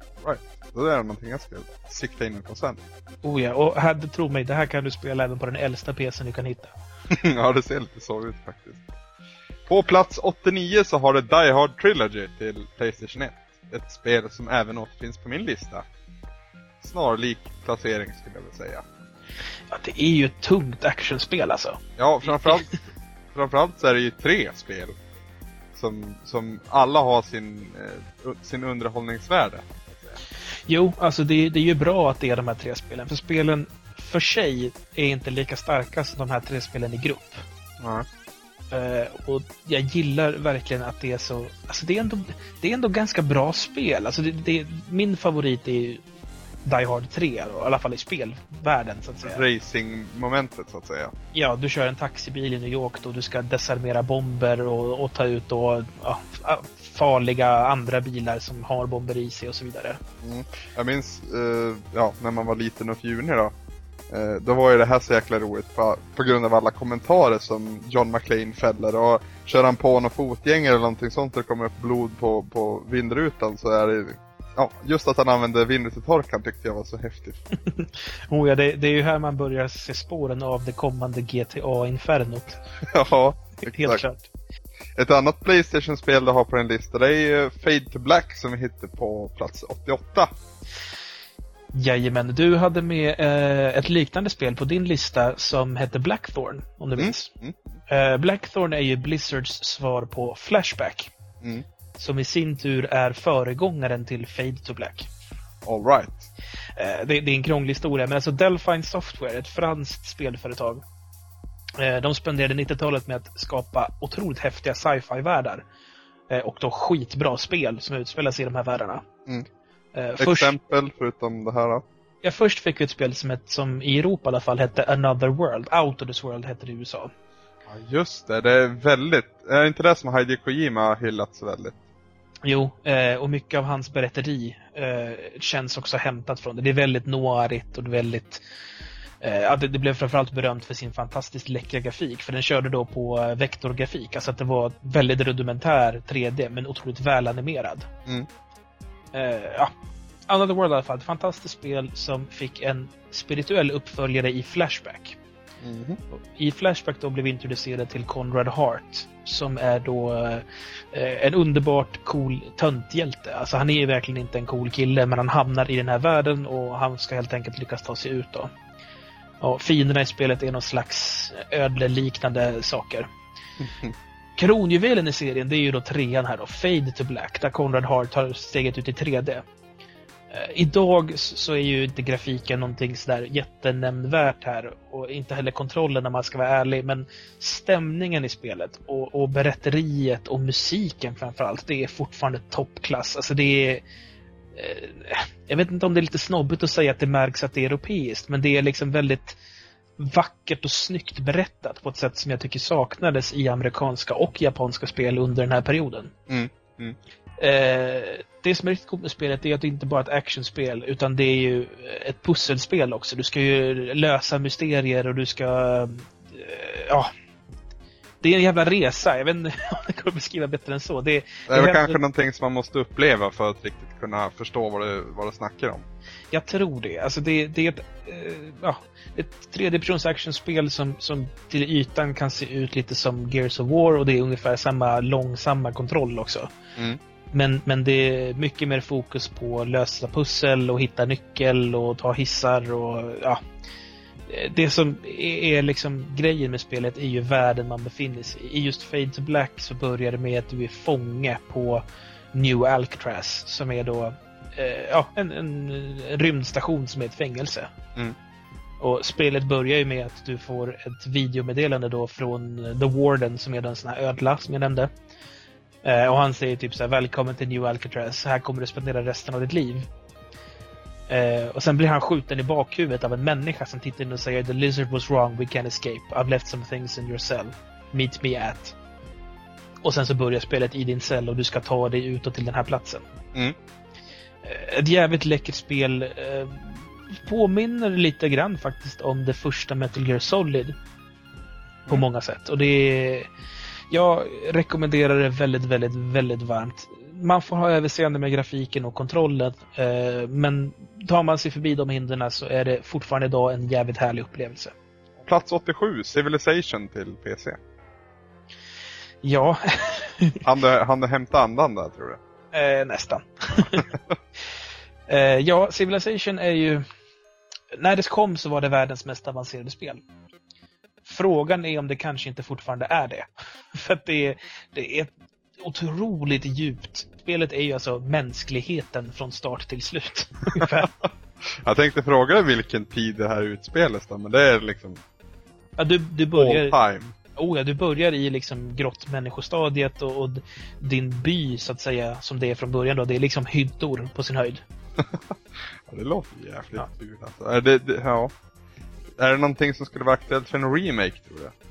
Så det är någonting jag ska sikta in mig på sen. Oh ja, och här, tro mig, det här kan du spela även på den äldsta PCn du kan hitta. ja, det ser lite så ut faktiskt. På plats 89 så har det Die Hard Trilogy till Playstation 1. Ett spel som även återfinns på min lista. Snarlik placering skulle jag vilja säga. Ja, det är ju ett tungt actionspel alltså. Ja, framförallt, framförallt så är det ju tre spel. Som, som alla har sin, eh, sin underhållningsvärde. Jo, alltså det, det är ju bra att det är de här tre spelen, för spelen för sig är inte lika starka som de här tre spelen i grupp. Ja. Eh, och jag gillar verkligen att det är så... Alltså det är ändå, det är ändå ganska bra spel. Alltså det, det, min favorit är Die Hard 3, då, i alla fall i spelvärlden så att säga. Racing-momentet så att säga. Ja, du kör en taxibil i New York då du ska desarmera bomber och, och ta ut då, ja, farliga andra bilar som har bomber i sig och så vidare. Mm. Jag minns, eh, ja, när man var liten och fjunig då. Eh, då var ju det här så jäkla roligt på, på grund av alla kommentarer som John McClane fäller. Och kör han på någon fotgängare eller någonting sånt och det kommer upp blod på, på vindrutan så är det Ja, just att han använde vindrutetorkaren tyckte jag var så häftigt. Oh ja, det, det är ju här man börjar se spåren av det kommande GTA-infernot. ja, Helt exakt. klart. Ett annat Playstation-spel du har på din lista det är ju Fade to Black som vi hittade på plats 88. Jajamän, du hade med eh, ett liknande spel på din lista som hette Blackthorn, om du Mm, minns. mm. Eh, Blackthorn är ju Blizzards svar på Flashback. Mm. Som i sin tur är föregångaren till Fade to Black. All right. Eh, det, det är en krånglig historia, men alltså Delphine Software, ett franskt spelföretag. Eh, de spenderade 90-talet med att skapa otroligt häftiga sci-fi-världar. Eh, och då skitbra spel som utspelar sig i de här världarna. Eh, först, Exempel förutom det här då. ja, först fick vi ett spel som, ett, som i Europa i alla fall hette Another World. Out of this World hette det i USA. Ja, just det. Det är väldigt... Är det inte det som Hideo Kojima har hyllat så väldigt? Jo, eh, och mycket av hans berätteri eh, känns också hämtat från det. Det är väldigt noirigt och väldigt... Eh, det, det blev framförallt berömt för sin fantastiskt läckra grafik, för den körde då på eh, vektorgrafik, alltså att det var väldigt rudimentär 3D, men otroligt välanimerad. Mm. Eh, ja. Another World i alla fall, ett fantastiskt spel som fick en spirituell uppföljare i Flashback. Mhm. I Flashback då blev vi introducerade till Conrad Hart som är då eh, en underbart cool tönthjälte. Alltså han är ju verkligen inte en cool kille men han hamnar i den här världen och han ska helt enkelt lyckas ta sig ut då. Och fienderna i spelet är någon slags ödleliknande saker. Kronjuvelen i serien det är ju då trean här då, Fade to Black, där Conrad Hart tar steget ut i 3D. Eh, idag så är ju inte grafiken någonting sådär jättenämnvärt här och inte heller kontrollen när man ska vara ärlig men stämningen i spelet och, och berätteriet och musiken framförallt det är fortfarande toppklass. Alltså det är eh, jag vet inte om det är lite snobbigt att säga att det märks att det är europeiskt men det är liksom väldigt vackert och snyggt berättat på ett sätt som jag tycker saknades i amerikanska och japanska spel under den här perioden. Mm, mm. Eh, det som är riktigt coolt med spelet är att det inte bara är ett actionspel utan det är ju ett pusselspel också. Du ska ju lösa mysterier och du ska... Eh, ja. Det är en jävla resa. Jag vet inte om det går att beskriva bättre än så. Det, Det är Det väl händer- kanske någonting som man måste uppleva för att riktigt kunna förstå vad det, vad det snackar om. Jag tror det. Alltså det, det är ett, eh, ja, ett tredjepersons actionspel som, som till ytan kan se ut lite som Gears of War och det är ungefär samma långsamma kontroll också. Mm. Men, men det är mycket mer fokus på lösa pussel och hitta nyckel och ta hissar och ja. Det som är liksom grejen med spelet är ju världen man befinner sig i. I just Fade to Black så börjar det med att du är fånge på New Alcatraz som är då eh, ja, en, en, en rymdstation som är ett fängelse. Mm. Och spelet börjar ju med att du får ett videomeddelande då från The Warden som är den sån här ödla som jag nämnde. Eh, och han säger typ så här, välkommen till New Alcatraz, här kommer du spendera resten av ditt liv. Eh, och sen blir han skjuten i bakhuvudet av en människa som tittar in och säger The lizard was wrong, we can escape. I've left some things in your cell. Meet me at. Och sen så börjar spelet i din cell och du ska ta dig utåt till den här platsen. Mm. Eh, Ett jävligt läckert spel. Eh, påminner lite grann faktiskt om det första Metal Gear Solid. På Mm. många sätt. Och det är... Jag rekommenderar det väldigt, väldigt, väldigt varmt. Man får ha överseende med grafiken och kontrollen. eh, Men tar man sig förbi de hindren så är det fortfarande idag en jävligt härlig upplevelse. Plats 87, Civilization till PC. Ja, Han du, han du hämta andan där tror du? Eh, nästan. eh, ja, Civilization är ju... När det kom så var det världens mest avancerade spel. Frågan är om det kanske inte fortfarande är det. För att det det är otroligt djupt. Spelet är ju alltså mänskligheten från start till slut. Jag tänkte fråga dig vilken tid det här utspelas då, men det är liksom ja, du, du, all börjar, time. oh ja, du börjar i liksom grottmänniskostadiet och, och din by, så att säga, som det är från början. Då, det är liksom hyddor på sin höjd. Ja, det låter jävligt Ja. kul alltså. Är det, det, ja. Är det någonting som skulle vara aktuellt för en remake tror du?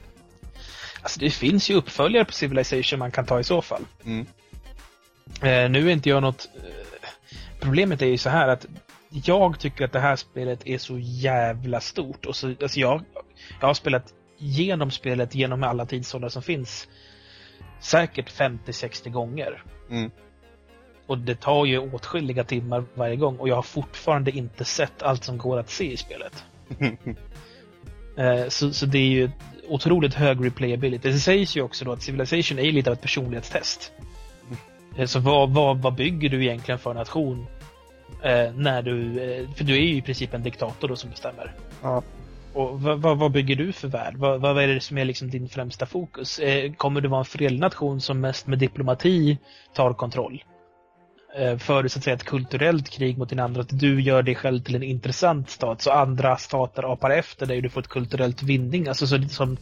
Alltså det finns ju uppföljare på Civilization man kan ta i så fall. Mm. Eh, nu är inte jag något... Eh, problemet är ju så här att jag tycker att det här spelet är så jävla stort. Och så, alltså jag, jag har spelat genom spelet genom alla tidsåldrar som finns säkert 50-60 gånger. Mm. Och det tar ju åtskilliga timmar varje gång och jag har fortfarande inte sett allt som går att se i spelet. Eh, Så, så det är ju otroligt hög replayability. Det sägs ju också då att Civilization är lite av ett personlighetstest. Eh, Så vad, vad, vad bygger du egentligen för nation? Eh, när du, eh, för du är ju i princip en diktator då som bestämmer. ja. Och vad, vad, vad bygger du för värld? Vad, vad är det som är liksom din främsta fokus? Eh, kommer du vara en fredlig nation som mest med diplomati tar kontroll? Eh, för du så att säga ett kulturellt krig mot din andra, att du gör dig själv till en intressant stat så andra stater apar efter dig och du får ett kulturellt vinning. Alltså så, som,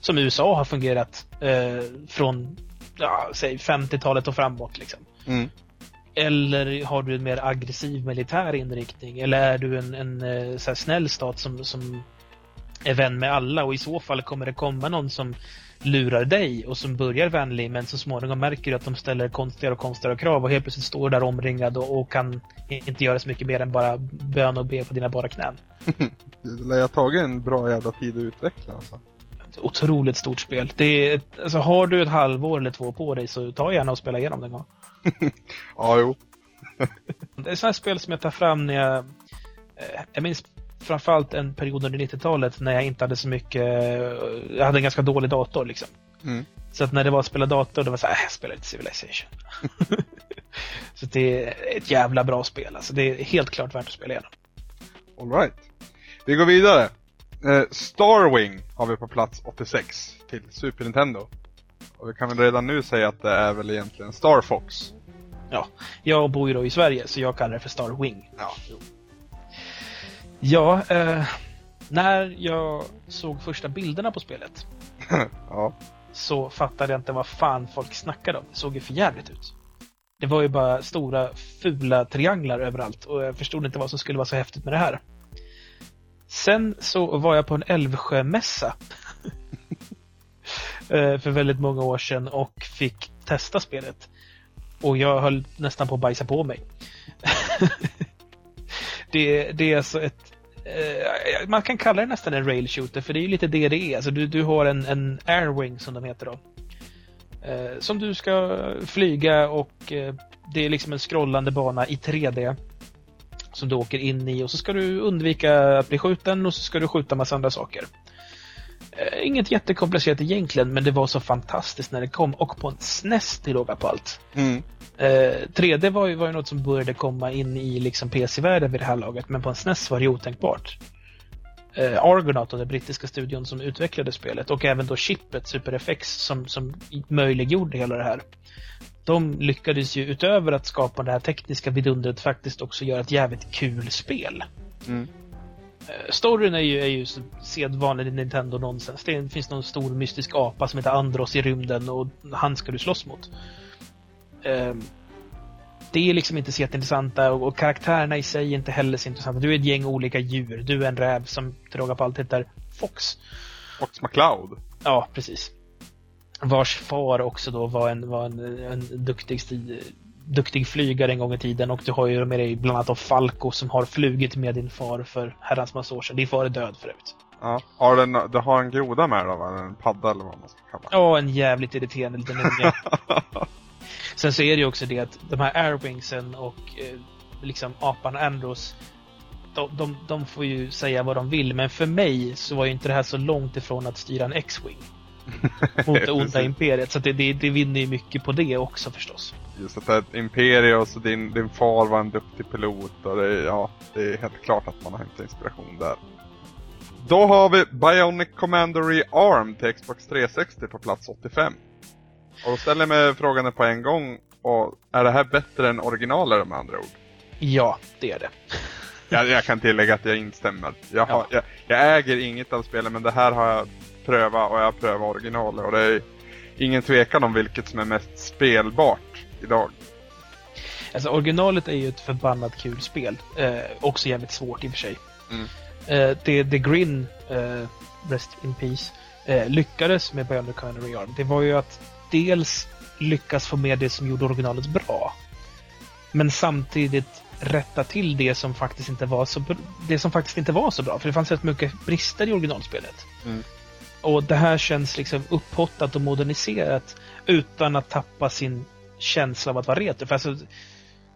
som USA har fungerat eh, från ja, säg 50-talet och framåt. Liksom. Mm. Eller har du en mer aggressiv militär inriktning? Eller är du en, en eh, så snäll stat som, som är vän med alla? Och i så fall kommer det komma någon som lurar dig och som börjar vänlig men så småningom märker du att de ställer konstigare och konstigare krav och helt plötsligt står där omringad och, och kan inte göra så mycket mer än bara bön och be på dina bara knän. Det lär ha tagit en bra jävla tid att utveckla alltså. Ett otroligt stort spel. Det är, ett- alltså, har du ett halvår eller två på dig så ta gärna och spela igenom det en gång. Ja, jo. Det är sådana spel som jag tar fram när jag... eh, Jag minns framförallt en period under 90-talet när jag inte hade så mycket... Jag hade en ganska dålig dator liksom. Mm. Så att när det var att spela dator, då var det så här, äh, jag spelar lite Civilization. så det är ett jävla bra spel. Alltså, det är helt klart värt att spela igenom. All right. Vi går vidare. Eh, Starwing har vi på plats 86 till Super Nintendo. Och vi kan väl redan nu säga att det är väl egentligen Star Fox. Jag bor ju då i Sverige, så jag kallar det för Star Wing. Ja, jo. Ja, eh, när jag såg första bilderna på spelet ja. så fattade jag inte vad fan folk snackade om. Det såg ju för jävligt ut. Det var ju bara stora fula trianglar överallt och jag förstod inte vad som skulle vara så häftigt med det här. Sen så var jag på en Älvsjömässa eh, för väldigt många år sedan och fick testa spelet. Och jag höll nästan på att bajsa på mig. det, det är alltså ett eh, man kan kalla det nästan en rail shooter för det är ju lite det det är. Alltså du, du har en, en airwing som de heter då. Eh, som du ska flyga och eh, det är liksom en scrollande bana i 3D. Som du åker in i och så ska du undvika att bli skjuten och så ska du skjuta massa andra saker. Eh, inget jättekomplicerat egentligen men det var så fantastiskt när det kom och på en SNES till råga på allt. Mm. Eh, 3D var ju, var ju något som började komma in i liksom PC-världen vid det här laget, men på en SNES var det otänkbart. Eh, Argonaut, och den brittiska studion som utvecklade spelet, och även då chippet SuperFX som, som möjliggjorde hela det här. de lyckades ju utöver att skapa det här tekniska vidundret faktiskt också göra ett jävligt kul spel. Mm. Eh, Storyn är ju, är ju sedvanlig Nintendo nonsens. Det finns någon stor mystisk apa som heter Andros i rymden och han ska du slåss mot. Ehm, Det är liksom inte så jätteintressanta och, och karaktärerna i sig är inte heller så intressanta. Du är ett gäng olika djur. Du är en räv som till råga på allt heter Fox. Fox McCloud. Ja, precis. Vars far också då var en, var en, en duktig, duktig flygare en gång i tiden och du har ju med dig bland annat Falco som har flugit med din far för herrans massa år sedan. Din far är död förut. Ja. Har den, du har en groda med då va? En padda eller vad man ska kalla det. Ja, en jävligt irriterande liten unge. Sen så är det ju också det att de här airwingsen och eh, liksom apan Andros de, de, de får ju säga vad de vill, men för mig så var ju inte det här så långt ifrån att styra en X-Wing mot det onda imperiet. Så det, det, det vinner ju mycket på det också förstås. Just att det är ett Imperius och din, din far var en duktig pilot och det, ja, det är helt klart att man har hämtat inspiration där. Då har vi Bionic Commandery ARM till Xbox 360 på plats 85. Och då ställer jag mig frågan på en gång, och är det här bättre än originalet med andra ord? Ja, det är det. Jag, jag kan tillägga att jag instämmer. Jag, har, Ja. jag, jag äger inget av spelen men det här har jag prövat och jag har prövat originalet och det är ingen tvekan om vilket som är mest spelbart idag. Alltså originalet är ju ett förbannat kul spel. Eh, också jävligt svårt i och för sig. Mm. Eh, det The Grin, eh, Rest in Peace, eh, lyckades med Bionic Commander Arm. Det var ju att dels lyckas få med det som gjorde originalet bra. Men samtidigt rätta till det som faktiskt inte var så, det som faktiskt inte var så bra. För det fanns rätt mycket brister i originalspelet. Mm. Och det här känns liksom upphottat och moderniserat utan att tappa sin känsla av att vara retro. För alltså,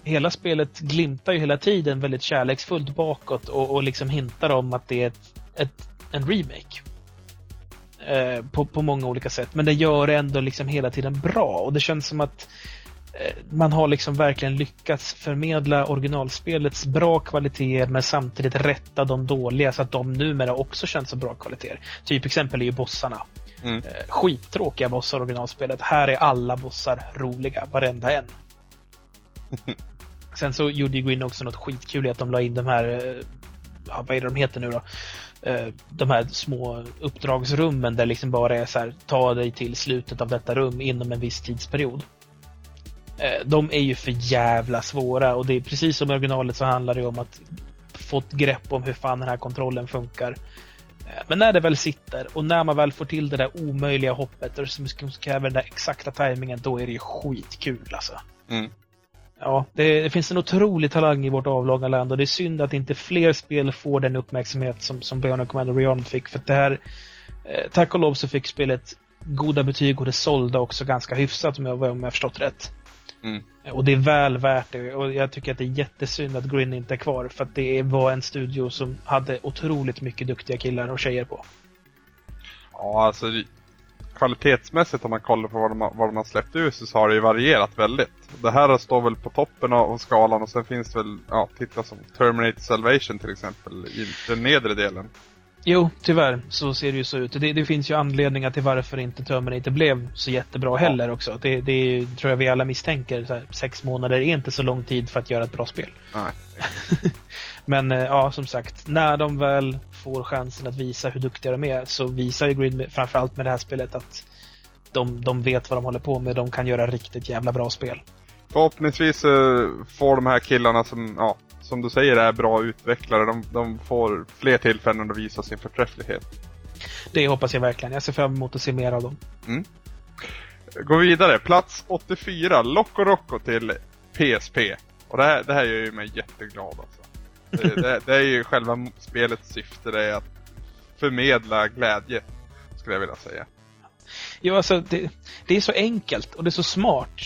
hela spelet glimtar ju hela tiden väldigt kärleksfullt bakåt och, och liksom hintar om att det är ett, ett, en remake. Eh, på, på många olika sätt. Men det gör det ändå liksom hela tiden bra och det känns som att eh, man har liksom verkligen lyckats förmedla originalspelets bra kvaliteter men samtidigt rätta de dåliga så att de numera också känns som bra kvaliteter. Typ exempel är ju bossarna. Mm. Eh, skittråkiga bossar i originalspelet. Här är alla bossar roliga, varenda en. Sen så gjorde Green också något skitkul i att de la in de här, eh, ja, vad är det de heter nu då? Eh, De här små uppdragsrummen där liksom bara är så här, ta dig till slutet av detta rum inom en viss tidsperiod. De är ju för jävla svåra och det är precis som i originalet så handlar det om att få ett grepp om hur fan den här kontrollen funkar. Eh, Men när det väl sitter och när man väl får till det där omöjliga hoppet och som kräver den där exakta tajmingen, då är det ju skitkul alltså. Mm. Ja, det, det finns en otrolig talang i vårt avlånga land och det är synd att inte fler spel får den uppmärksamhet som, som Bionic Commander Rearmed fick. För det här, eh, tack och lov så fick spelet goda betyg och det sålde också ganska hyfsat om jag, om jag förstått rätt. Mm. Och det är väl värt det och jag tycker att det är jättesynd att Grin inte är kvar för att det var en studio som hade otroligt mycket duktiga killar och tjejer på. Ja, alltså kvalitetsmässigt om man kollar på vad de, har- vad de har släppt ut så har det ju varierat väldigt. Det här står väl på toppen av av skalan och sen finns det väl, ja, titta som Terminator Salvation till exempel i den nedre delen. Jo, tyvärr så ser det ju så ut. Det, det finns ju anledningar till varför inte Terminator blev så jättebra heller också. Det, det är tror jag vi alla misstänker. Här, sex månader är inte så lång tid för att göra ett bra spel. Nej. Men eh, ja, som sagt, när de väl får chansen att visa hur duktiga de är så visar ju Grid, framförallt med det här spelet, att de, de vet vad de håller på med. De kan göra riktigt jävla bra spel. Förhoppningsvis eh, får de här killarna som, ja, som du säger är bra utvecklare, de, de får fler tillfällen att visa sin förträfflighet. Det hoppas jag verkligen. Jag ser fram emot att se mer av dem. Gå vidare, plats 84, Loco Roco till PSP. Och det här, det här gör ju mig jätteglad alltså. Det, det, det är ju själva spelets syfte, det är att förmedla glädje, skulle jag vilja säga. Jo, alltså, det, det är så enkelt och det är så smart.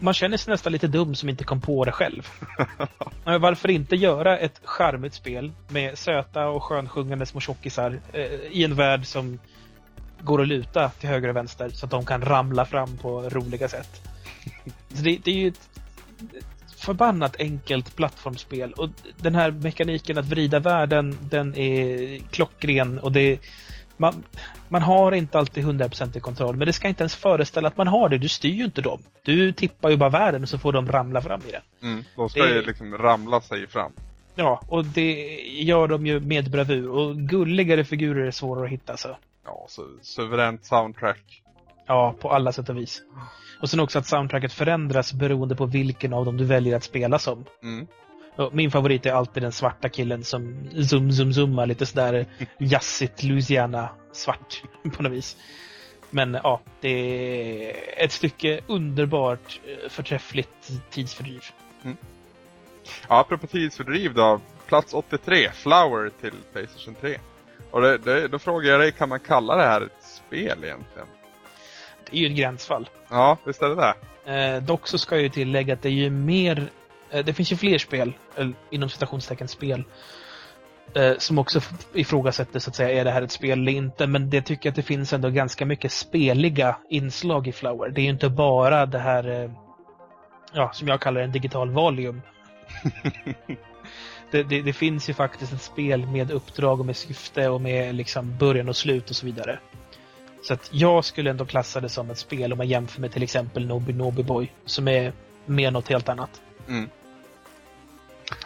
Man känner sig nästan lite dum som inte kom på det själv. Men varför inte göra ett charmigt spel med söta och skönsjungande små tjockisar eh, i en värld som går att luta till höger och vänster så att de kan ramla fram på roliga sätt. Det, det är ju ett ett förbannat enkelt plattformsspel och den här mekaniken att vrida världen den är klockren och det man, man har inte alltid 100% i kontroll, men det ska inte ens föreställa att man har det. Du styr ju inte dem. Du tippar ju bara världen och så får de ramla fram i det. Mm, de ska Det- ju liksom ramla sig fram. Ja, och det gör de ju med bravur. Och gulligare figurer är svårare att hitta. Så. Ja, så suveränt soundtrack. Ja, på alla sätt och vis. Och sen också att soundtracket förändras beroende på vilken av dem du väljer att spela som. Mm. Min favorit är alltid den svarta killen som zoom, zoom, zoomar lite sådär jazzigt Louisiana svart på något vis. Men ja, det är ett stycke underbart eh, förträffligt tidsfördriv. Ja, apropå tidsfördriv då. Plats 83, Flower till Playstation 3. Och det, det, då frågar jag dig, kan man kalla det här ett spel egentligen? Det är ju ett gränsfall. Ja, visst är det det? Eh, dock så ska jag ju tillägga att det är ju mer, det finns ju fler spel, inom citationstecken spel, eh, som också ifrågasätter så att säga, är det här ett spel eller inte? Men det tycker jag att det finns ändå ganska mycket speliga inslag i Flower. Det är ju inte bara det här, eh, ja, som jag kallar en digital volume. det, det, det finns ju faktiskt ett spel med uppdrag och med syfte och med liksom början och slut och så vidare. Så att jag skulle ändå klassa det som ett spel om man jämför med till exempel Nobi Nobi Boy, som är mer något helt annat. Mm.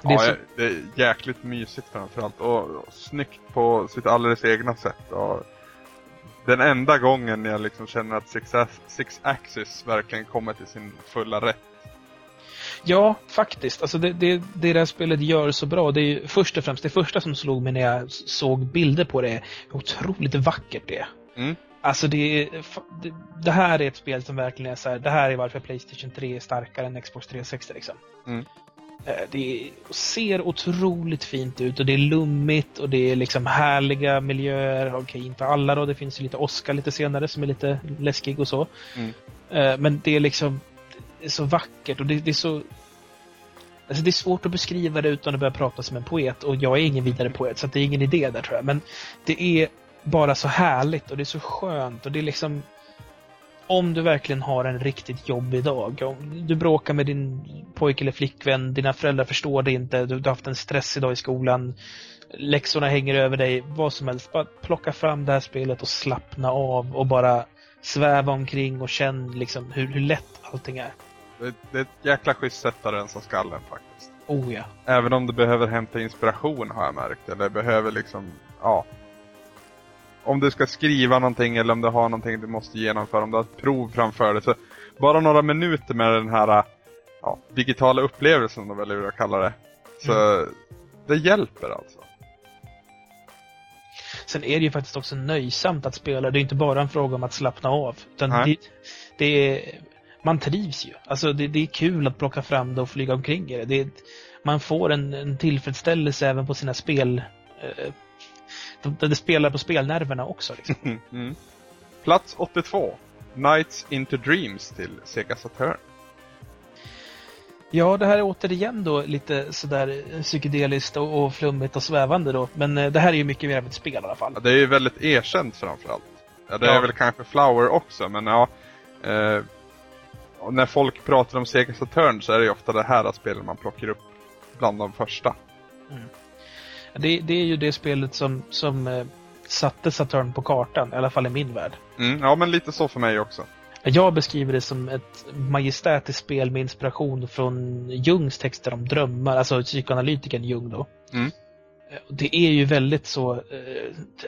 Det är ja, så- det är jäkligt mysigt framförallt. Och, och snyggt på sitt alldeles egna sätt. Och den enda gången jag liksom känner att Six, Six Axis verkligen kommer till sin fulla rätt. Ja, faktiskt. Alltså det, det, det det här spelet gör så bra, det är ju först och främst det första som slog mig när jag såg bilder på det, hur otroligt vackert det är. Mm. Alltså det, det, det här är ett spel som verkligen är så här, det här är varför Playstation 3 är starkare än Xbox 360 liksom. Mm. Eh, Det ser otroligt fint ut och det är lummigt och det är liksom härliga miljöer. Okej, inte alla då. Det finns ju lite Oscar lite senare som är lite läskig och så. Mm. Eh, Men det är liksom det är så vackert och det, det är så Alltså det är svårt att beskriva det utan att börja prata som en poet och jag är ingen vidare poet så det är ingen idé där tror jag. Men det är bara så härligt och det är så skönt och det är liksom om du verkligen har en riktigt jobbig dag, om du bråkar med din pojke eller flickvän, dina föräldrar förstår dig inte, du, du har haft en stressig dag i skolan, läxorna hänger över dig, vad som helst. Bara plocka fram det här spelet och slappna av och bara sväva omkring och känn liksom hur, hur lätt allting är. Det, det är ett jäkla schysst sätt att rensa skallen faktiskt. Oh ja. Även om du behöver hämta inspiration har jag märkt. Eller behöver liksom, ja. Om du ska skriva någonting eller om du har någonting du måste genomföra, om du har ett prov framför dig. Så bara några minuter med den här ja, digitala upplevelsen, då väljer jag att kalla det. Så det hjälper alltså. Sen är det ju faktiskt också nöjsamt att spela. Det är inte bara en fråga om att slappna av. Utan det, det är, man trivs ju. Alltså det, det är kul att plocka fram det och flyga omkring i det. det man får en, en tillfredsställelse även på sina spel. Eh, de- det spelar på spelnerverna också. Liksom. Mm. Plats 82. Nights into Dreams till Sega Saturn. Ja, det här är återigen då lite sådär psykedeliskt och, och flummigt och svävande då. Men eh, det här är ju mycket mer av ett spel i alla fall. Ja, det är ju väldigt erkänt framförallt. Ja, det Ja. är väl kanske Flower också, men ja. Eh, när folk pratar om Sega Saturn så är det ju ofta det här spelet man plockar upp bland de första. Det, det är ju det spelet som, som eh, satte Saturn på kartan, i alla fall i min värld. Mm, ja, men lite så för mig också. Jag beskriver det som ett majestätiskt spel med inspiration från Jungs texter om drömmar, alltså psykoanalytikern Jung då. Mm. Eh, Det är ju väldigt så, eh,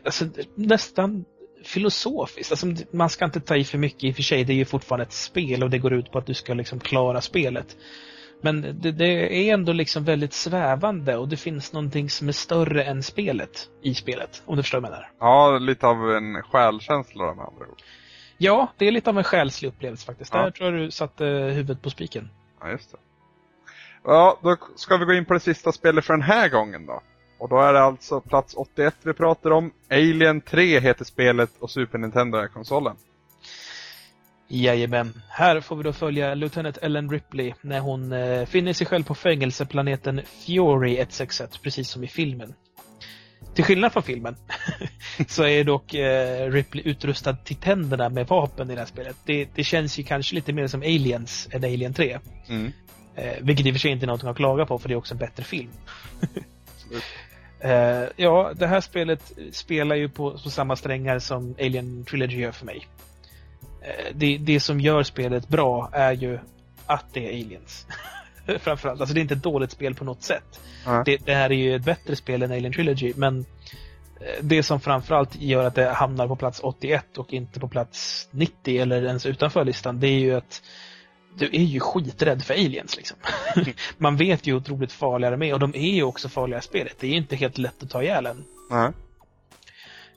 alltså, nästan filosofiskt. Alltså, man ska inte ta i för mycket i och för sig, det är ju fortfarande ett spel och det går ut på att du ska liksom klara spelet. Men det, det är ändå liksom väldigt svävande och det finns någonting som är större än spelet i spelet, om du förstår vad jag menar. Ja, lite av en själkänsla med andra ord. Ja, det är lite av en själslig upplevelse faktiskt. Ja. Där tror jag du satte huvudet på spiken. Ja, just det. Ja, då ska vi gå in på det sista spelet för den här gången då. Och då är det alltså plats 81 vi pratar om. Alien 3 heter spelet och Super Nintendo är konsolen. Jajamän. Här får vi då följa Lieutenant Ellen Ripley när hon eh, finner sig själv på fängelseplaneten Fury 161, precis som i filmen. Till skillnad från filmen så är dock eh, Ripley utrustad till tänderna med vapen i det här spelet. Det, det känns ju kanske lite mer som Aliens än Alien 3. Mm. Eh, vilket i och för sig inte är något att klaga på för det är också en bättre film. Eh, ja, det här spelet spelar ju på, på samma strängar som Alien Trilogy gör för mig. Eh, det, det som gör spelet bra är ju att det är aliens. Framförallt. Alltså det är inte ett dåligt spel på något sätt. Ja. Det, det här är ju ett bättre spel än Alien Trilogy, men eh, det som framförallt gör att det hamnar på plats 81 och inte på plats 90 eller ens utanför listan, det är ju att du är ju skiträdd för aliens liksom. Man vet ju hur otroligt farliga de är och de är ju också farliga i spelet. Det är ju inte helt lätt att ta ihjäl en. Nej.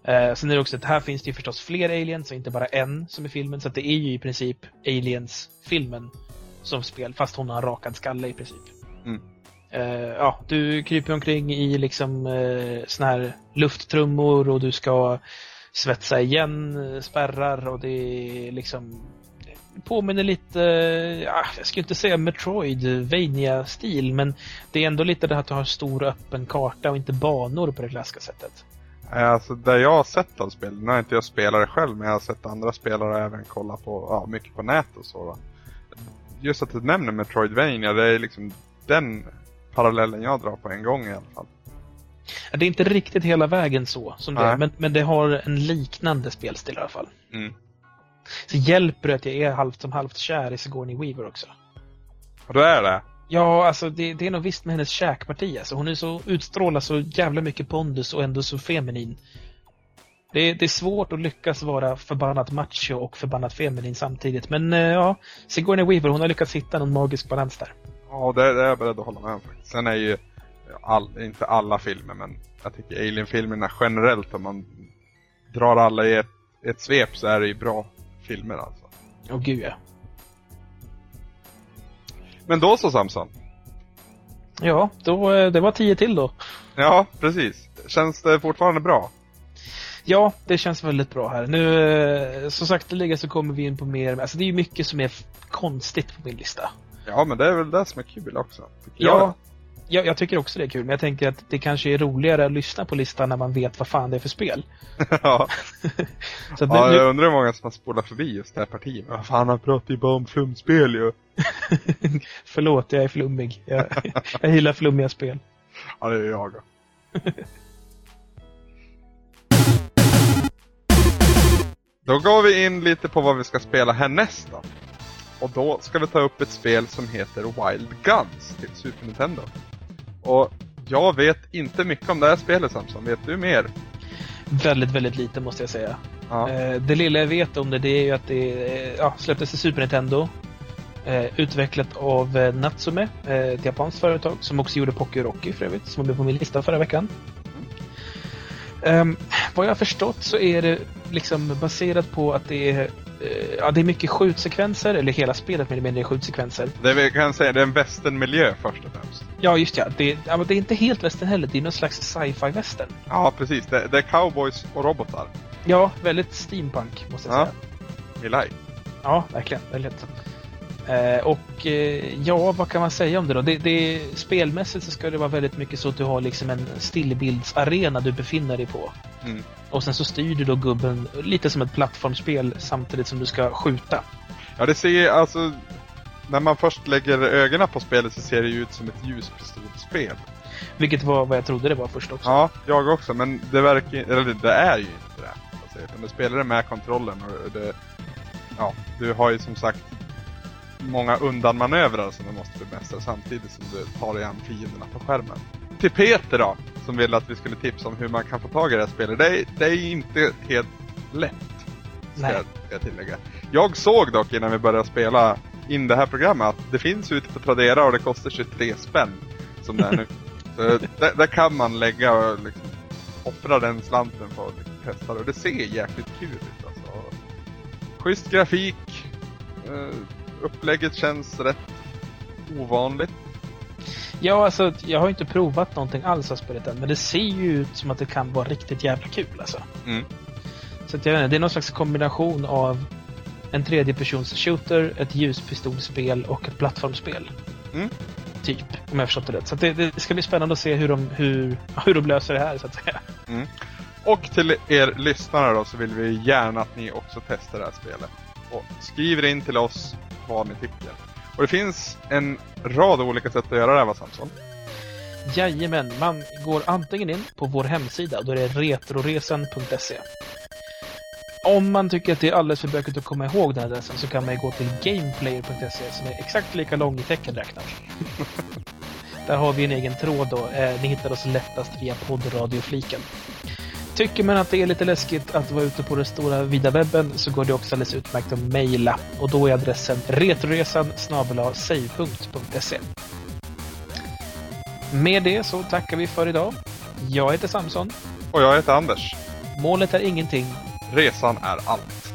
Eh, sen är det också att här finns det ju förstås fler aliens och inte bara en som i filmen. Så att det är ju i princip aliens-filmen som spel, fast hon har en rakad skalle i princip. Mm. Eh, ja, du kryper omkring i liksom eh, såna här lufttrummor och du ska svetsa igen eh, spärrar och det är liksom det påminner lite, ja, jag skulle inte säga metroidvania stil men det är ändå lite det här att du har stor öppen karta och inte banor på det klassiska sättet. Nej, Alltså det jag har sett av spel, nu har inte jag spelat själv men jag har sett andra spelare och även kolla på, ja, mycket på nät och så. Då. Just att du nämner Metroidvania, det är liksom den parallellen jag drar på en gång i alla fall. Det är inte riktigt hela vägen så, som det men, men det har en liknande spelstil i alla fall. Mm. Så hjälper det att jag är halvt som halvt kär i Sigourney Weaver också. Och det är det? Ja, alltså det, det är nog visst med hennes käkparti. Alltså, hon är så utstrålar så jävla mycket pondus och ändå så feminin. Det, det är svårt att lyckas vara förbannat macho och förbannat feminin samtidigt. Men eh, ja, Sigourney Weaver, hon har lyckats hitta någon magisk balans där. Ja, det, det är jag beredd att hålla med om faktiskt. Sen är ju, all, inte alla filmer, men jag tycker Alien-filmerna generellt, om man drar alla i ett, ett svep så är det ju bra filmer alltså. Åh gud ja. Men då så Samson. Ja, då, eh, det var tio till då. Ja, precis. Känns det fortfarande bra? Ja, det känns väldigt bra här. Nu, eh, så sakteliga så kommer vi in på mer, alltså det är ju mycket som är konstigt på min lista. Ja, men det är väl det som är kul också. Ja, jag, jag tycker också det är kul, men jag tänker att det kanske är roligare att lyssna på listan när man vet vad fan det är för spel. jag. ja. Så att ja, nu, jag nu, undrar hur många som har spolat förbi just det här partiet. Vad fan, han pratar ju bara om flumspel ju. förlåt, jag är flummig. Jag, jag gillar flummiga spel. Ja, det är jag då. Då går vi in lite på vad vi ska spela härnäst då. Och då ska vi ta upp ett spel som heter Wild Guns till Super Nintendo. Och jag vet inte mycket om det här spelet Samson, vet du mer? Väldigt, väldigt lite måste jag säga. Ja. Eh, det lilla jag vet om det, det är ju att det eh, ja, släpptes till Super Nintendo. Eh, utvecklat av Natsume, ett japanskt företag som också gjorde Pocky Rocky för övrigt, som var med på min lista förra veckan. Ehm, vad jag har förstått så är det liksom baserat på att det är, ja, det är mycket skjutsekvenser, eller hela spelet mer eller mindre är skjutsekvenser. Det vi kan säga det är en västernmiljö först och främst. Ja, just ja. Det, ja men det är inte helt västern heller, det är någon slags sci-fi västern. Ja, precis. Det, det är cowboys och robotar. Ja, väldigt steampunk måste jag Ja. säga. I like. Ja, verkligen. Väldigt. Eh, och eh, ja, vad kan man säga om det då? Det, det, spelmässigt så ska det vara väldigt mycket så att du har liksom en stillbildsarena du befinner dig på. Mm. Och sen så styr du då gubben lite som ett plattformsspel samtidigt som du ska skjuta. Ja, det ser alltså... När man först lägger ögonen på spelet så ser det ju ut som ett ljuspistolspel. Vilket var vad jag trodde det var först också. Ja, jag också, men det verkar eller det är ju inte det. Alltså, utan du spelar det med kontrollen och det... Ja, du har ju som sagt många undanmanövrar som du måste bemästra samtidigt som du tar dig an fienderna på skärmen. Till Peter då, som ville att vi skulle tipsa om hur man kan få tag i det här spelet. Det är, det är inte helt lätt, ska jag, jag tillägga. Jag såg dock innan vi började spela in det här programmet att det finns ute på Tradera och det kostar 23 spänn. Som det är nu. Så där, där kan man lägga och liksom offra den slanten för att liksom testa det. Och det ser jäkligt kul ut alltså. Schysst grafik. eh, Upplägget känns rätt ovanligt. Ja, alltså jag har inte provat någonting alls av spelet än, men det ser ju ut som att det kan vara riktigt jävla kul alltså. Mm. Så att jag vet inte, det är någon slags kombination av en tredjepersons shooter, ett ljuspistolspel och ett plattformsspel. Mm. Typ, om jag förstått det rätt. Så det, det ska bli spännande att se hur de, hur, hur de löser det här, så att säga. Och till er lyssnare då så vill vi gärna att ni också testar det här spelet. Och skriver in till oss vad ni tycker. Och det finns en rad olika sätt att göra det här va Samson? Jajamän, man går antingen in på vår hemsida, då är det retroresan.se. Om man tycker att det är alldeles för bökigt att komma ihåg den adressen så kan man gå till gameplayer.se som är exakt lika lång i tecken räknat. Där har vi en egen tråd då. Eh, ni hittar oss lättast via poddradiofliken. Tycker man att det är lite läskigt att vara ute på den stora vida webben så går det också alldeles utmärkt att mejla. Och då är adressen retroresan save.se. Med det så tackar vi för idag. Jag heter Samson. Och jag heter Anders. Målet är ingenting. Resan är allt.